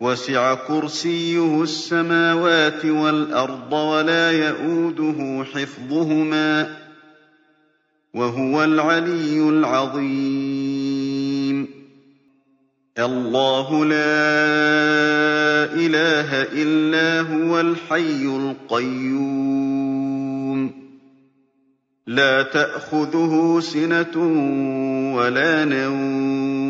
وَسِعَ كُرْسِيُّهُ السَّمَاوَاتِ وَالْأَرْضَ وَلَا يَئُودُهُ حِفْظُهُمَا ۚ وَهُوَ الْعَلِيُّ الْعَظِيمُ. اللَّهُ لَا إِلَٰهَ إِلَّا هُوَ الْحَيُّ الْقَيُّومُ. لَا تَأْخُذُهُ سِنَةٌ وَلَا نَوْمٌ.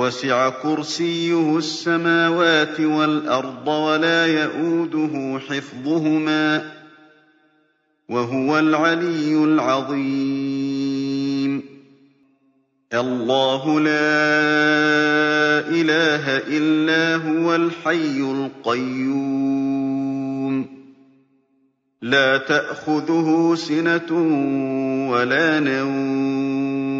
وَسِعَ كُرْسِيُّهُ السَّمَاوَاتِ وَالْأَرْضَ وَلَا يَئُودُهُ حِفْظُهُمَا ۚ وَهُوَ الْعَلِيُّ الْعَظِيمُ. اللَّهُ لَا إِلَٰهَ إِلَّا هُوَ الْحَيُّ الْقَيُّومُ. لَا تَأْخُذُهُ سِنَةٌ وَلَا نَوْمٌ.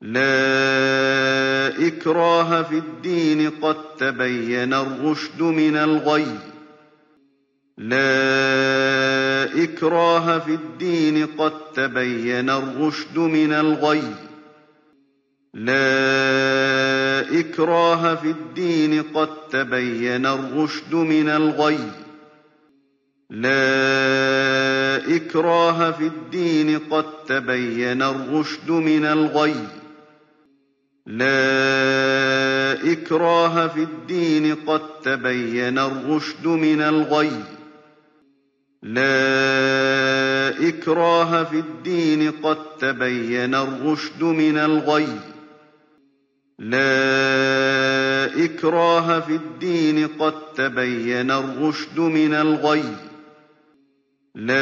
لا إكراه في الدين قد تبين الرشد من الغي. لا إكراه في الدين قد تبين الرشد من الغي. لا إكراه في الدين قد تبين الرشد من الغي. لا إكراه في الدين قد تبين الرشد من الغي. لا إكراه في الدين قد تبين الرشد من الغي. لا إكراه في الدين قد تبين الرشد من الغي. لا إكراه في الدين قد تبين الرشد من الغي. لا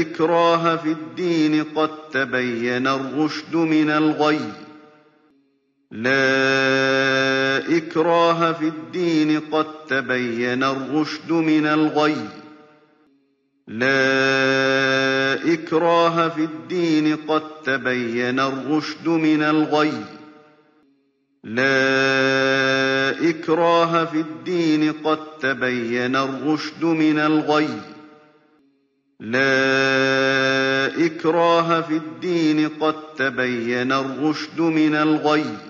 إكراه في الدين قد تبين الرشد من الغي. لا إكراه في الدين قد تبين الرشد من الغي. لا إكراه في الدين قد تبين الرشد من الغي. لا إكراه في الدين قد تبين الرشد من الغي. لا إكراه في الدين قد تبين الرشد من الغي.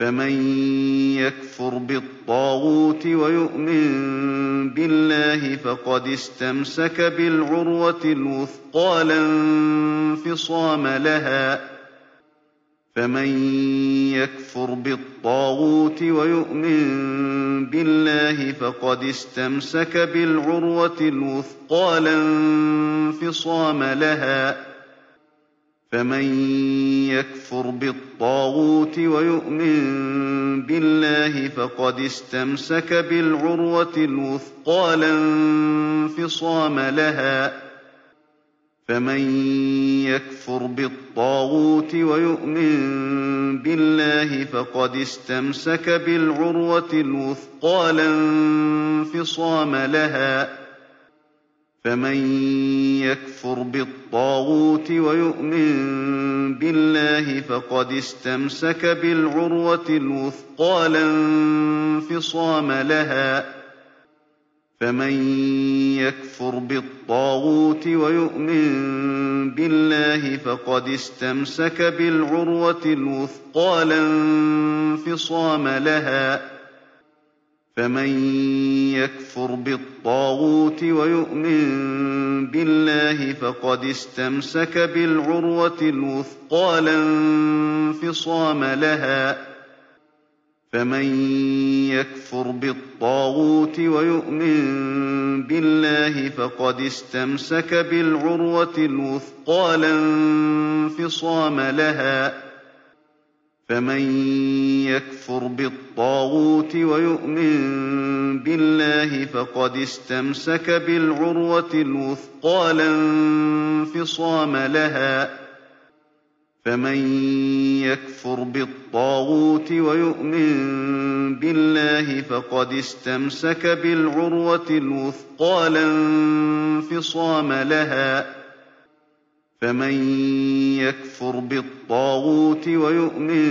فمن يكفر بالطاغوت ويؤمن بالله فقد استمسك بالعروة الوثقى لا انفصام لها. فمن يكفر بالطاغوت ويؤمن بالله فقد استمسك بالعروة الوثقى لا انفصام لها. فمن يكفر بالطاغوت ويؤمن بالله فقد استمسك بالعروة الوثقى لا انفصام لها. فمن يكفر بالطاغوت ويؤمن بالله فقد استمسك بالعروة الوثقى لا انفصام لها. فمن يكفر بالطاغوت ويؤمن بالله فقد استمسك بالعروة الوثقى لا انفصام لها فمن يكفر بالطاغوت ويؤمن بالله فقد استمسك بالعروة الوثقى لا انفصام لها فمن يكفر بالطاغوت ويؤمن بالله فقد استمسك بالعروة الوثقى لا انفصام لها. فمن يكفر بالطاغوت ويؤمن بالله فقد استمسك بالعروة الوثقى لا انفصام لها. فمن يكفر بالطاغوت ويؤمن بالله فقد استمسك بالعروة الوثقى لا انفصام لها. فمن يكفر بالطاغوت ويؤمن بالله فقد استمسك بالعروة الوثقى لا انفصام لها. فمن يكفر بالطاغوت ويؤمن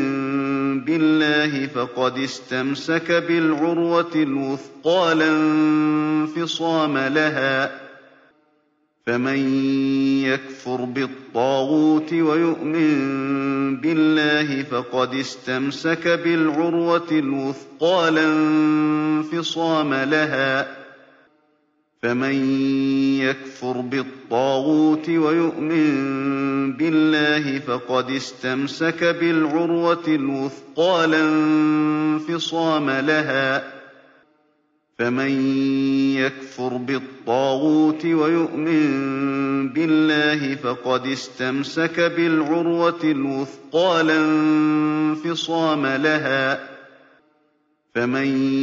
بالله فقد استمسك بالعروة الوثقى لا انفصام لها. فمن يكفر بالطاغوت ويؤمن بالله فقد استمسك بالعروة الوثقى لا انفصام لها. فمن يكفر بالطاغوت ويؤمن بالله فقد استمسك بالعروة الوثقى لا انفصام لها فمن يكفر بالطاغوت ويؤمن بالله فقد استمسك بالعروة الوثقى لا انفصام لها فمن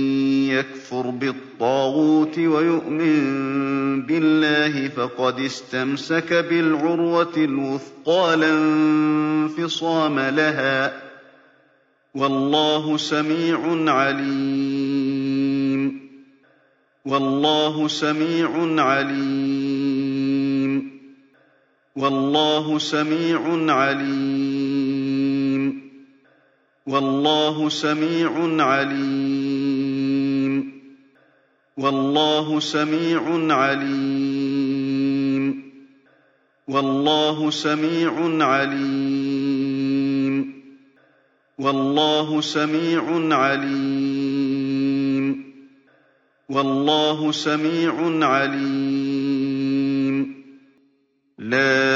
يكفر بالطاغوت ويؤمن بالله فقد استمسك بالعروة الوثقى لا انفصام لها والله سميع عليم والله سميع عليم والله سميع عليم والله سميع عليم. والله سميع عليم. والله سميع عليم. والله سميع عليم. والله سميع عليم. لا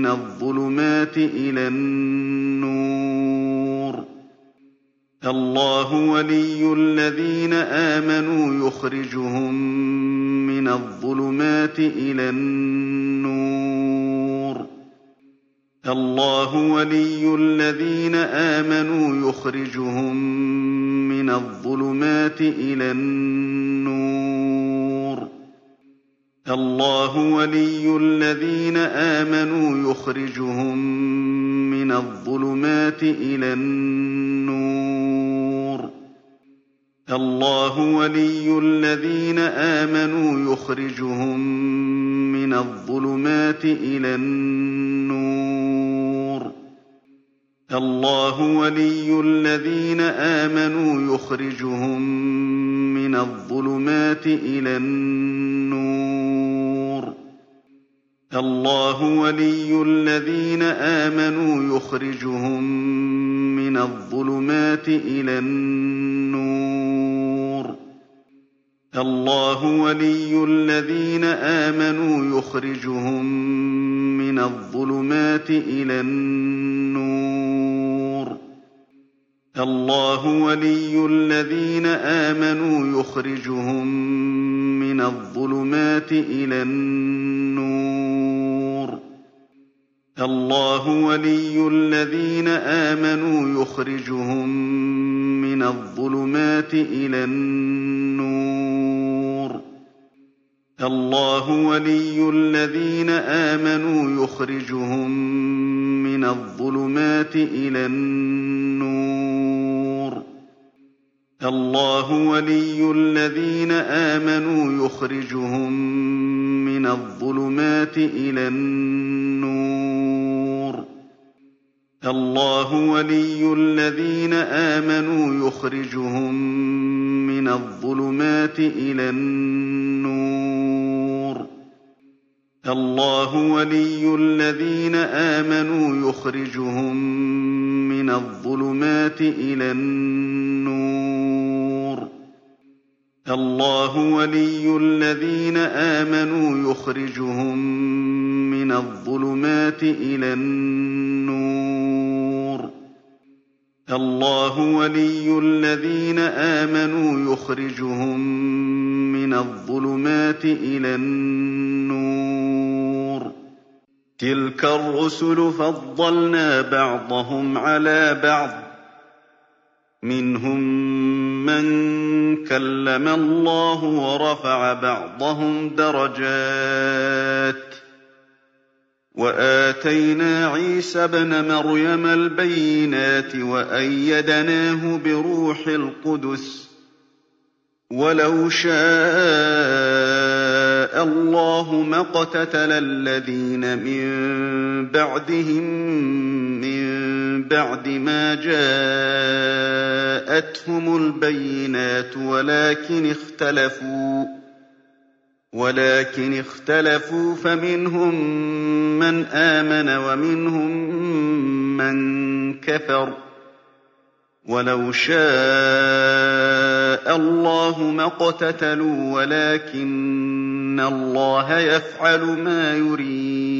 من الظلمات إلى النور. الله ولي الذين آمنوا يخرجهم من الظُّلُمَاتِ إِلَى النُّورِ ۚ. اللَّهُ وَلِيُّ الَّذِينَ آمَنُوا يُخْرِجُهُم مِّنَ الظُّلُمَاتِ إِلَى النُّورِ ۚ. اللَّهُ وَلِيُّ الَّذِينَ آمَنُوا يُخْرِجُهُم مِّنَ الظُّلُمَاتِ إِلَى النُّورِ ۚ. اللَّهُ وَلِيُّ الَّذِينَ آمَنُوا يُخْرِجُهُم مِّنَ الظُّلُمَاتِ إِلَى النُّورِ ۚ. اللَّهُ وَلِيُّ الَّذِينَ آمَنُوا يُخْرِجُهُم مِّنَ الظُّلُمَاتِ إِلَى النُّورِ ۚ. اللَّهُ وَلِيُّ الَّذِينَ آمَنُوا يُخْرِجُهُم مِّنَ الظُّلُمَاتِ إِلَى النُّورِ ۚ. اللَّهُ وَلِيُّ الَّذِينَ آمَنُوا يُخْرِجُهُم مِّنَ الظُّلُمَاتِ إِلَى النُّورِ ۚ. اللَّهُ وَلِيُّ الَّذِينَ آمَنُوا يُخْرِجُهُم مِّنَ الظُّلُمَاتِ إِلَى النُّورِ ۚ. اللَّهُ وَلِيُّ الَّذِينَ آمَنُوا يُخْرِجُهُم مِّنَ الظُّلُمَاتِ إِلَى النُّورِ ۚ. اللَّهُ وَلِيُّ الَّذِينَ آمَنُوا يُخْرِجُهُم مِّنَ الظُّلُمَاتِ إِلَى النُّورِ ۚ. اللَّهُ وَلِيُّ الَّذِينَ آمَنُوا يُخْرِجُهُم مِّنَ الظُّلُمَاتِ إِلَى النُّورِ ۚ. اللَّهُ وَلِيُّ الَّذِينَ آمَنُوا يُخْرِجُهُم مِّنَ الظُّلُمَاتِ إِلَى النُّورِ ۚ. اللَّهُ وَلِيُّ الَّذِينَ آمَنُوا يُخْرِجُهُم مِّنَ الظُّلُمَاتِ إِلَى النُّورِ ۚ. اللَّهُ وَلِيُّ الَّذِينَ آمَنُوا يُخْرِجُهُم مِّنَ الظُّلُمَاتِ إِلَى النُّورِ ۚ. اللَّهُ وَلِيُّ الَّذِينَ آمَنُوا يُخْرِجُهُم مِّنَ الظُّلُمَاتِ إِلَى النُّورِ ۚ. تِلْكَ الرُّسُلُ فَضَّلْنَا بَعْضَهُمْ عَلَىٰ بَعْضٍ ۘ. مِّنْهُم مَّن كَلَّمَ اللَّهُ وَرَفَعَ بَعْضَهُمْ دَرَجَاتٍ ۚ. وَآتَيْنَا عِيسَى ابْنَ مَرْيَمَ الْبَيِّنَاتِ وَأَيَّدْنَاهُ بِرُوحِ الْقُدُسِ ۗ وَلَوْ شَاءَ اللَّهُ مَا اقْتَتَلَ الَّذِينَ مِن بَعْدِهِم مِّن بَعْدِ مَا جَاءَتْهُمُ الْبَيِّنَاتُ وَلَٰكِنِ اخْتَلَفُوا فَمِنْهُم مَّنْ آمَنَ وَمِنْهُم مَّن كَفَرَ ۚ وَلَوْ شَاءَ اللَّهُ مَا اقْتَتَلُوا وَلَٰكِنَّ اللَّهَ يَفْعَلُ مَا يُرِيدُ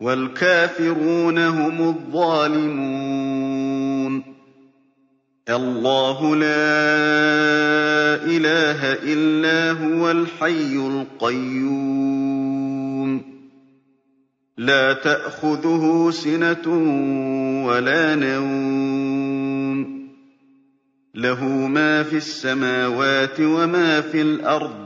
وَالْكَافِرُونَ هُمُ الظَّالِمُونَ. اللَّهُ لَا إِلَٰهَ إِلَّا هُوَ الْحَيُّ الْقَيُّومُ ۚ. لَا تَأْخُذُهُ سِنَةٌ وَلَا نَوْمٌ ۚ. لَّهُ مَا فِي السَّمَاوَاتِ وَمَا فِي الْأَرْضِ ۗ.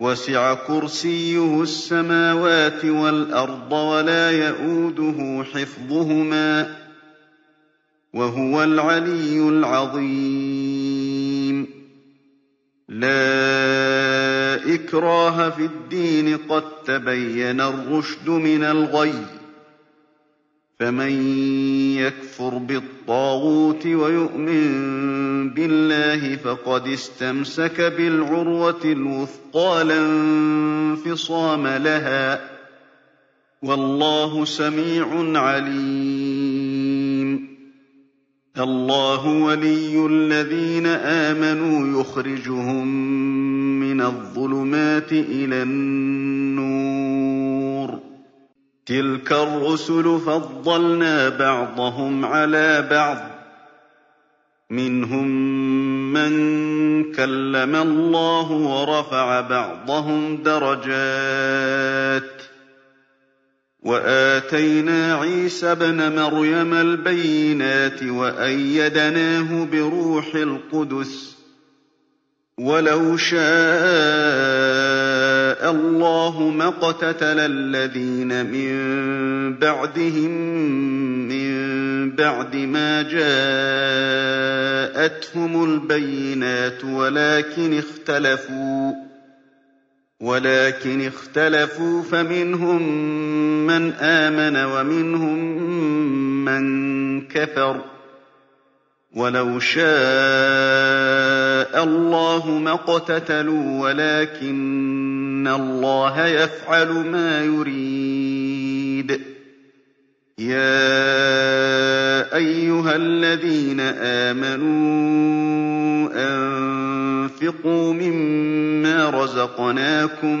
وَسِعَ كُرْسِيُّهُ السَّمَاوَاتِ وَالْأَرْضَ وَلَا يَئُودُهُ حِفْظُهُمَا ۚ وَهُوَ الْعَلِيُّ الْعَظِيمُ. لَا إِكْرَاهَ فِي الدِّينِ ۖ قَد تَّبَيَّنَ الرُّشْدُ مِنَ الْغَيِّ ۚ. فَمَن يَكْفُرْ بِالطَّاغُوتِ وَيُؤْمِن بِاللَّهِ فَقَدِ اسْتَمْسَكَ بِالْعُرْوَةِ الْوُثْقَىٰ لَا انفِصَامَ لَهَا ۗ وَاللَّهُ سَمِيعٌ عَلِيمٌ. اللَّهُ وَلِيُّ الَّذِينَ آمَنُوا يُخْرِجُهُم مِّنَ الظُّلُمَاتِ إِلَى النُّورِ ۖ. تِلْكَ الرُّسُلُ فَضَّلْنَا بَعْضَهُمْ عَلَىٰ بَعْضٍ ۖ مِّنْهُم مَّن كَلَّمَ اللَّهُ وَرَفَعَ بَعْضَهُمْ دَرَجَاتٍ ۚ. وَآتَيْنَا عِيسَى ابْنَ مَرْيَمَ الْبَيِّنَاتِ وَأَيَّدْنَاهُ بِرُوحِ الْقُدُسِ ۗ. وَلَوْ شَاءَ اللَّهُ مَا اقْتَتَلَ الَّذِينَ مِن بَعْدِهِم مِّن بَعْدِ مَا جَاءَتْهُمُ الْبَيِّنَاتُ وَلَٰكِنِ اخْتَلَفُوا فَمِنْهُم مَّنْ آمَنَ وَمِنْهُم مَّن كَفَرَ ۚ. وَلَوْ شَاءَ اللَّهُ مَا اقْتَتَلُوا وَلَٰكِنَّ اللَّهَ يَفْعَلُ مَا يُرِيدُ. يَا أَيُّهَا الَّذِينَ آمَنُوا أَنفِقُوا مِمَّا رَزَقْنَاكُم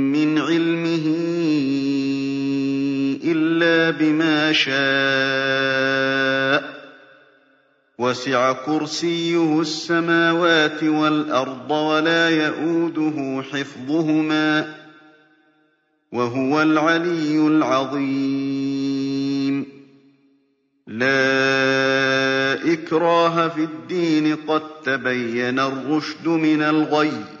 عِلْمِهِ إِلَّا بِمَا شَاءَ. وَسِعَ كُرْسِيُّهُ السَّمَاوَاتِ وَالْأَرْضَ وَلَا يَئُودُهُ حِفْظُهُمَا ۚ وَهُوَ الْعَلِيُّ الْعَظِيمُ. لَا إِكْرَاهَ فِي الدِّينِ ۖ قَد تَّبَيَّنَ الرُّشْدُ مِنَ الْغَيِّ ۚ.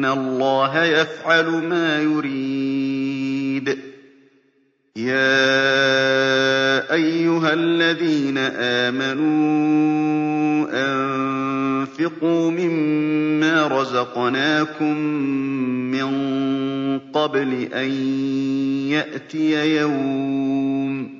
إِنَّ اللَّهَ يَفْعَلُ مَا يُرِيدُ. يَا أَيُّهَا الَّذِينَ آمَنُوا أَنفِقُوا مِمَّا رَزَقْنَاكُم مِّن قَبْلِ أَن يَأْتِيَ يَوْمٌ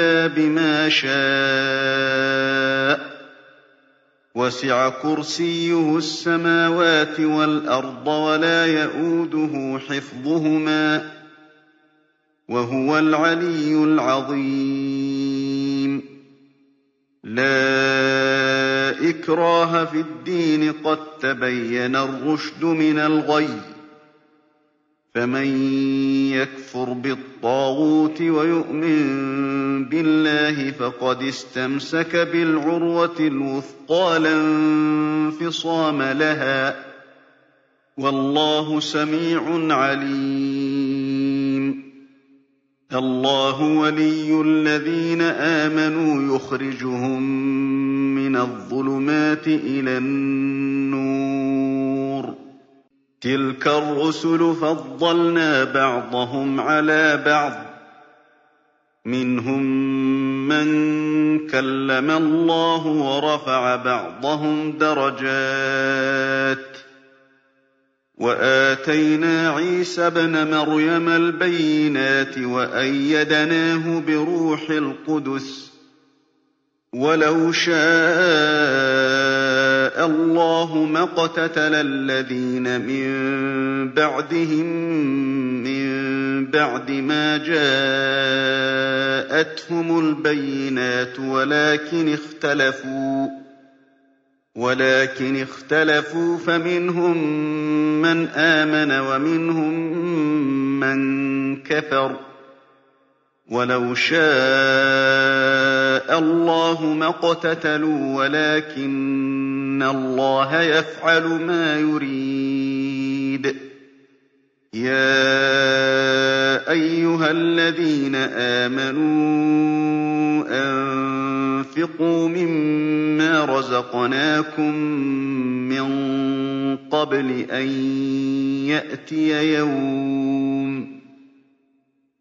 إِلَّا بِمَا شَاءَ. وَسِعَ كُرْسِيُّهُ السَّمَاوَاتِ وَالْأَرْضَ وَلَا يَئُودُهُ حِفْظُهُمَا ۚ وَهُوَ الْعَلِيُّ الْعَظِيمُ. لَا إِكْرَاهَ فِي الدِّينِ ۖ قَد تَّبَيَّنَ الرُّشْدُ مِنَ الْغَيِّ ۚ. فَمَن يَكْفُرْ بِالطَّاغُوتِ وَيُؤْمِن بِاللَّهِ فَقَدِ اسْتَمْسَكَ بِالْعُرْوَةِ الْوُثْقَىٰ لَا انفِصَامَ لَهَا ۗ وَاللَّهُ سَمِيعٌ عَلِيمٌ. اللَّهُ وَلِيُّ الَّذِينَ آمَنُوا يُخْرِجُهُم مِّنَ الظُّلُمَاتِ إِلَى النُّورِ. تِلْكَ الرُّسُلُ فَضَّلْنَا بَعْضَهُمْ عَلَىٰ بَعْضٍ ۚ. مِّنْهُم مَّن كَلَّمَ اللَّهُ وَرَفَعَ بَعْضَهُمْ دَرَجَاتٍ ۚ. وَآتَيْنَا عِيسَى ابْنَ مَرْيَمَ الْبَيِّنَاتِ وَأَيَّدْنَاهُ بِرُوحِ الْقُدُسِ ۗ. وَلَوْ شَاءَ اللَّهُ مَا اقْتَتَلَ الَّذِينَ مِن بَعْدِهِم مِّن بَعْدِ مَا جَاءَتْهُمُ الْبَيِّنَاتُ وَلَٰكِنِ اخْتَلَفُوا فَمِنْهُم مَّنْ آمَنَ وَمِنْهُم مَّن كَفَرَ ۚ. وَلَوْ شَاءَ اللَّهُ مَا اقْتَتَلُوا وَلَٰكِنَّ اللَّهَ يَفْعَلُ مَا يُرِيدُ. يَا أَيُّهَا الَّذِينَ آمَنُوا أَنفِقُوا مِمَّا رَزَقْنَاكُم مِّن قَبْلِ أَن يَأْتِيَ يَوْمٌ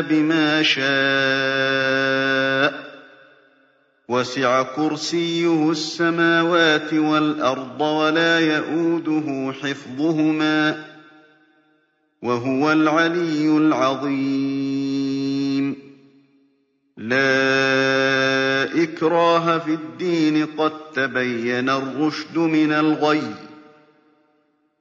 بِمَا شَاءَ ۚ وَسِعَ كُرْسِيُّهُ السَّمَاوَاتِ وَالْأَرْضَ وَلَا يَئُودُهُ حِفْظُهُمَا ۚ وَهُوَ الْعَلِيُّ الْعَظِيمُ. لَا إِكْرَاهَ فِي الدِّينِ ۖ قَد تَّبَيَّنَ الرُّشْدُ مِنَ الْغَيِّ ۚ.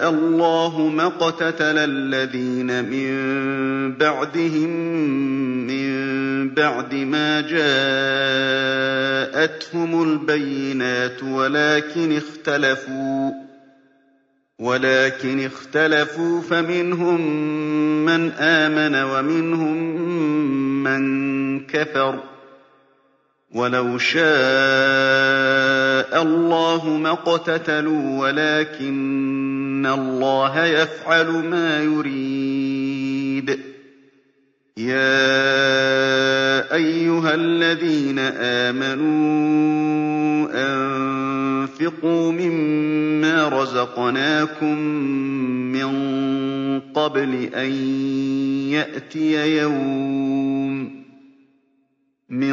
الله ما اقتتل الذين من بعدهم من بعد ما جاءتهم البينات ولكن اختلفوا ولكن اختلفوا فمنهم من آمن ومنهم من كفر. ولو شاء الله ما اقتتلوا ولكن الله يفعل ما يريد. يا أيها الذين آمنوا أنفقوا مما رزقناكم من قبل أن يأتي يوم من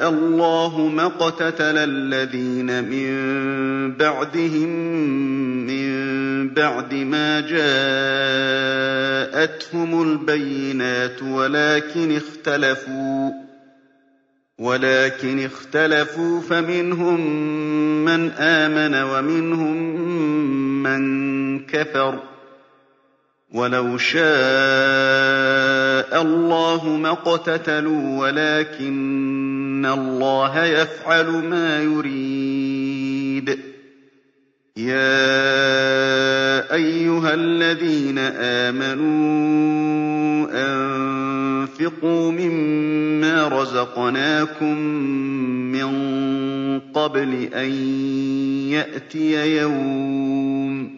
الله ما اقتتل الذين من بعدهم من بعد ما جاءتهم البينات ولكن اختلفوا ولكن اختلفوا فمنهم من آمن ومنهم من كفر. ولو شاء الله ما اقتتلوا ولكن الله يفعل ما يريد. يا أيها الذين آمنوا أنفقوا مما رزقناكم من قبل أن يأتي يوم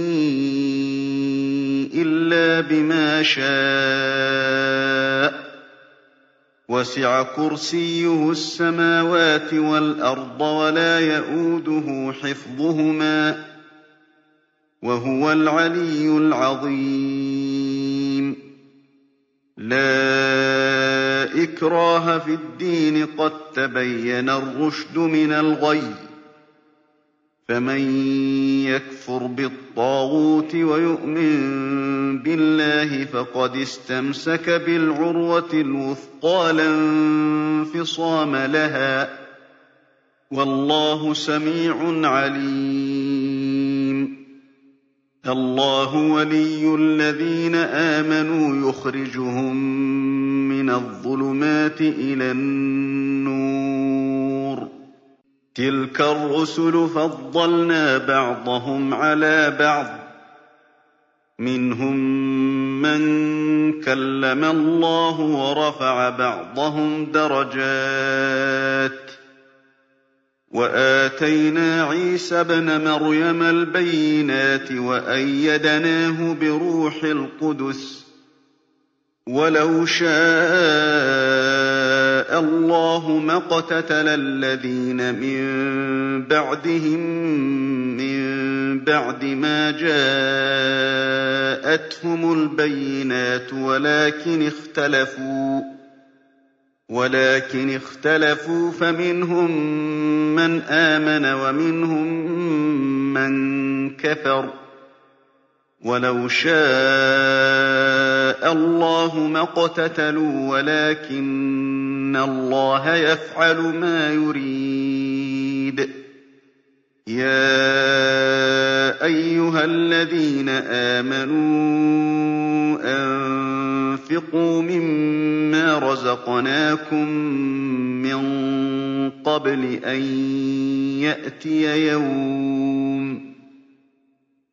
إِلَّا بِمَا شَاءَ ۚ. وَسِعَ كُرْسِيُّهُ السَّمَاوَاتِ وَالْأَرْضَ وَلَا يَئُودُهُ حِفْظُهُمَا ۚ وَهُوَ الْعَلِيُّ الْعَظِيمُ. لَا إِكْرَاهَ فِي الدِّينِ ۖ قَد تَّبَيَّنَ الرُّشْدُ مِنَ الْغَيِّ ۚ. فَمَن يَكْفُرْ بِالطَّاغُوتِ وَيُؤْمِن بِاللَّهِ فَقَدِ اسْتَمْسَكَ بِالْعُرْوَةِ الْوُثْقَىٰ لَا انفِصَامَ لَهَا ۗ وَاللَّهُ سَمِيعٌ عَلِيمٌ. اللَّهُ وَلِيُّ الَّذِينَ آمَنُوا يُخْرِجُهُم مِّنَ الظُّلُمَاتِ إِلَى النُّورِ ۚ. تِلْكَ الرُّسُلُ فَضَّلْنَا بَعْضَهُمْ عَلَىٰ بَعْضٍ ۚ مِّنْهُم مَّن كَلَّمَ اللَّهُ وَرَفَعَ بَعْضَهُمْ دَرَجَاتٍ. وَآتَيْنَا عِيسَى ابْنَ مَرْيَمَ الْبَيِّنَاتِ وَأَيَّدْنَاهُ بِرُوحِ الْقُدُسِ ۗ. وَلَوْ شَاءَ اللَّهُ مَا اقْتَتَلَ الَّذِينَ مِن بَعْدِهِم مِّن بَعْدِ مَا جَاءَتْهُمُ الْبَيِّنَاتُ وَلَٰكِنِ اخْتَلَفُوا فَمِنْهُم مَّنْ آمَنَ وَمِنْهُم مَّن كَفَرَ ۚ. وَلَوْ شَاءَ اللَّهُ مَا اقْتَتَلُوا وَلَٰكِنَّ اللَّهَ يَفْعَلُ مَا يُرِيدُ. يَا أَيُّهَا الَّذِينَ آمَنُوا أَنفِقُوا مِمَّا رَزَقْنَاكُم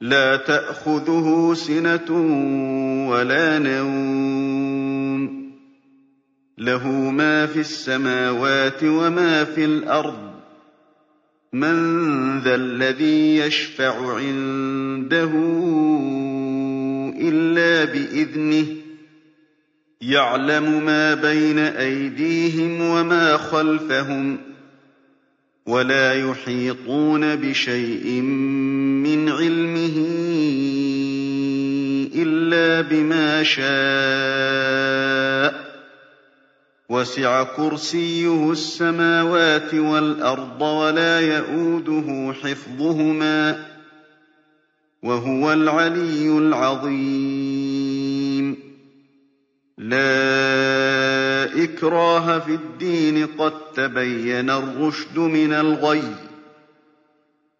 لَا تَأْخُذُهُ سِنَةٌ وَلَا نَوْمٌ. لَّهُ مَا فِي السَّمَاوَاتِ وَمَا فِي الْأَرْضِ. مَن ذَا الَّذِي يَشْفَعُ عِندَهُ إِلَّا بِإِذْنِهِ ۚ. يَعْلَمُ مَا بَيْنَ أَيْدِيهِمْ وَمَا خَلْفَهُمْ ۖ. وَلَا يُحِيطُونَ بِشَيْءٍ عِلْمِهِ إِلَّا بِمَا شَاءَ ۚ. وَسِعَ كُرْسِيُّهُ السَّمَاوَاتِ وَالْأَرْضَ وَلَا يَئُودُهُ حِفْظُهُمَا ۚ وَهُوَ الْعَلِيُّ الْعَظِيمُ. لَا إِكْرَاهَ فِي الدِّينِ ۖ قَد تَّبَيَّنَ الرُّشْدُ مِنَ الْغَيِّ ۚ.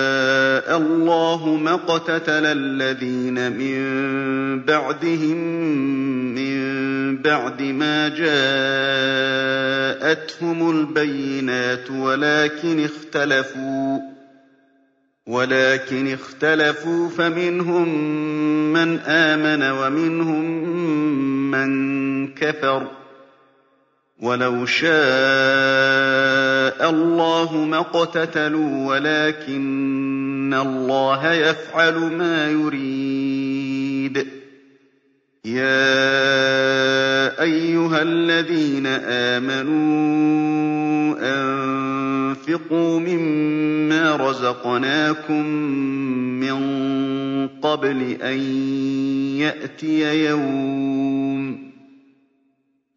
اللَّهُ مَا اقْتَتَلَ الَّذِينَ مِن بَعْدِهِم مِّن بَعْدِ مَا جَاءَتْهُمُ الْبَيِّنَاتُ وَلَٰكِنِ اخْتَلَفُوا فَمِنْهُم مَّنْ آمَنَ وَمِنْهُم مَّن كَفَرَ ۚ. وَلَوْ شَاءَ اللَّهُ مَا اقْتَتَلُوا وَلَٰكِنَّ اللَّهَ يَفْعَلُ مَا يُرِيدُ. يَا أَيُّهَا الَّذِينَ آمَنُوا أَنفِقُوا مِمَّا رَزَقْنَاكُم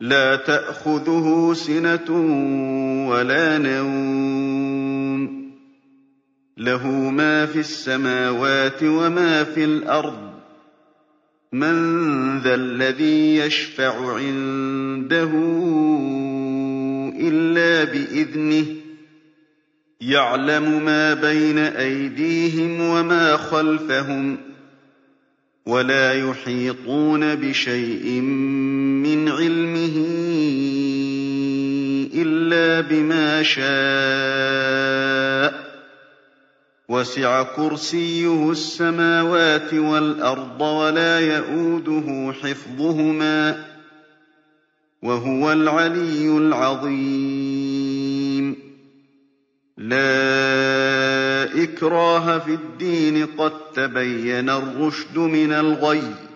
لَا تَأْخُذُهُ سِنَةٌ وَلَا نَوْمٌ ۚ. لَّهُ مَا فِي السَّمَاوَاتِ وَمَا فِي الْأَرْضِ ۗ. مَن ذَا الَّذِي يَشْفَعُ عِندَهُ إِلَّا بِإِذْنِهِ ۚ. يَعْلَمُ مَا بَيْنَ أَيْدِيهِمْ وَمَا خَلْفَهُمْ ۖ. وَلَا يُحِيطُونَ بِشَيْءٍ عِلْمِهِ إِلَّا بِمَا شَاءَ ۚ. وَسِعَ كُرْسِيُّهُ السَّمَاوَاتِ وَالْأَرْضَ وَلَا يَئُودُهُ حِفْظُهُمَا ۚ. وَهُوَ الْعَلِيُّ الْعَظِيمُ. لَا إِكْرَاهَ فِي الدِّينِ ۖ قَد تَّبَيَّنَ الرُّشْدُ مِنَ الْغَيِّ ۚ.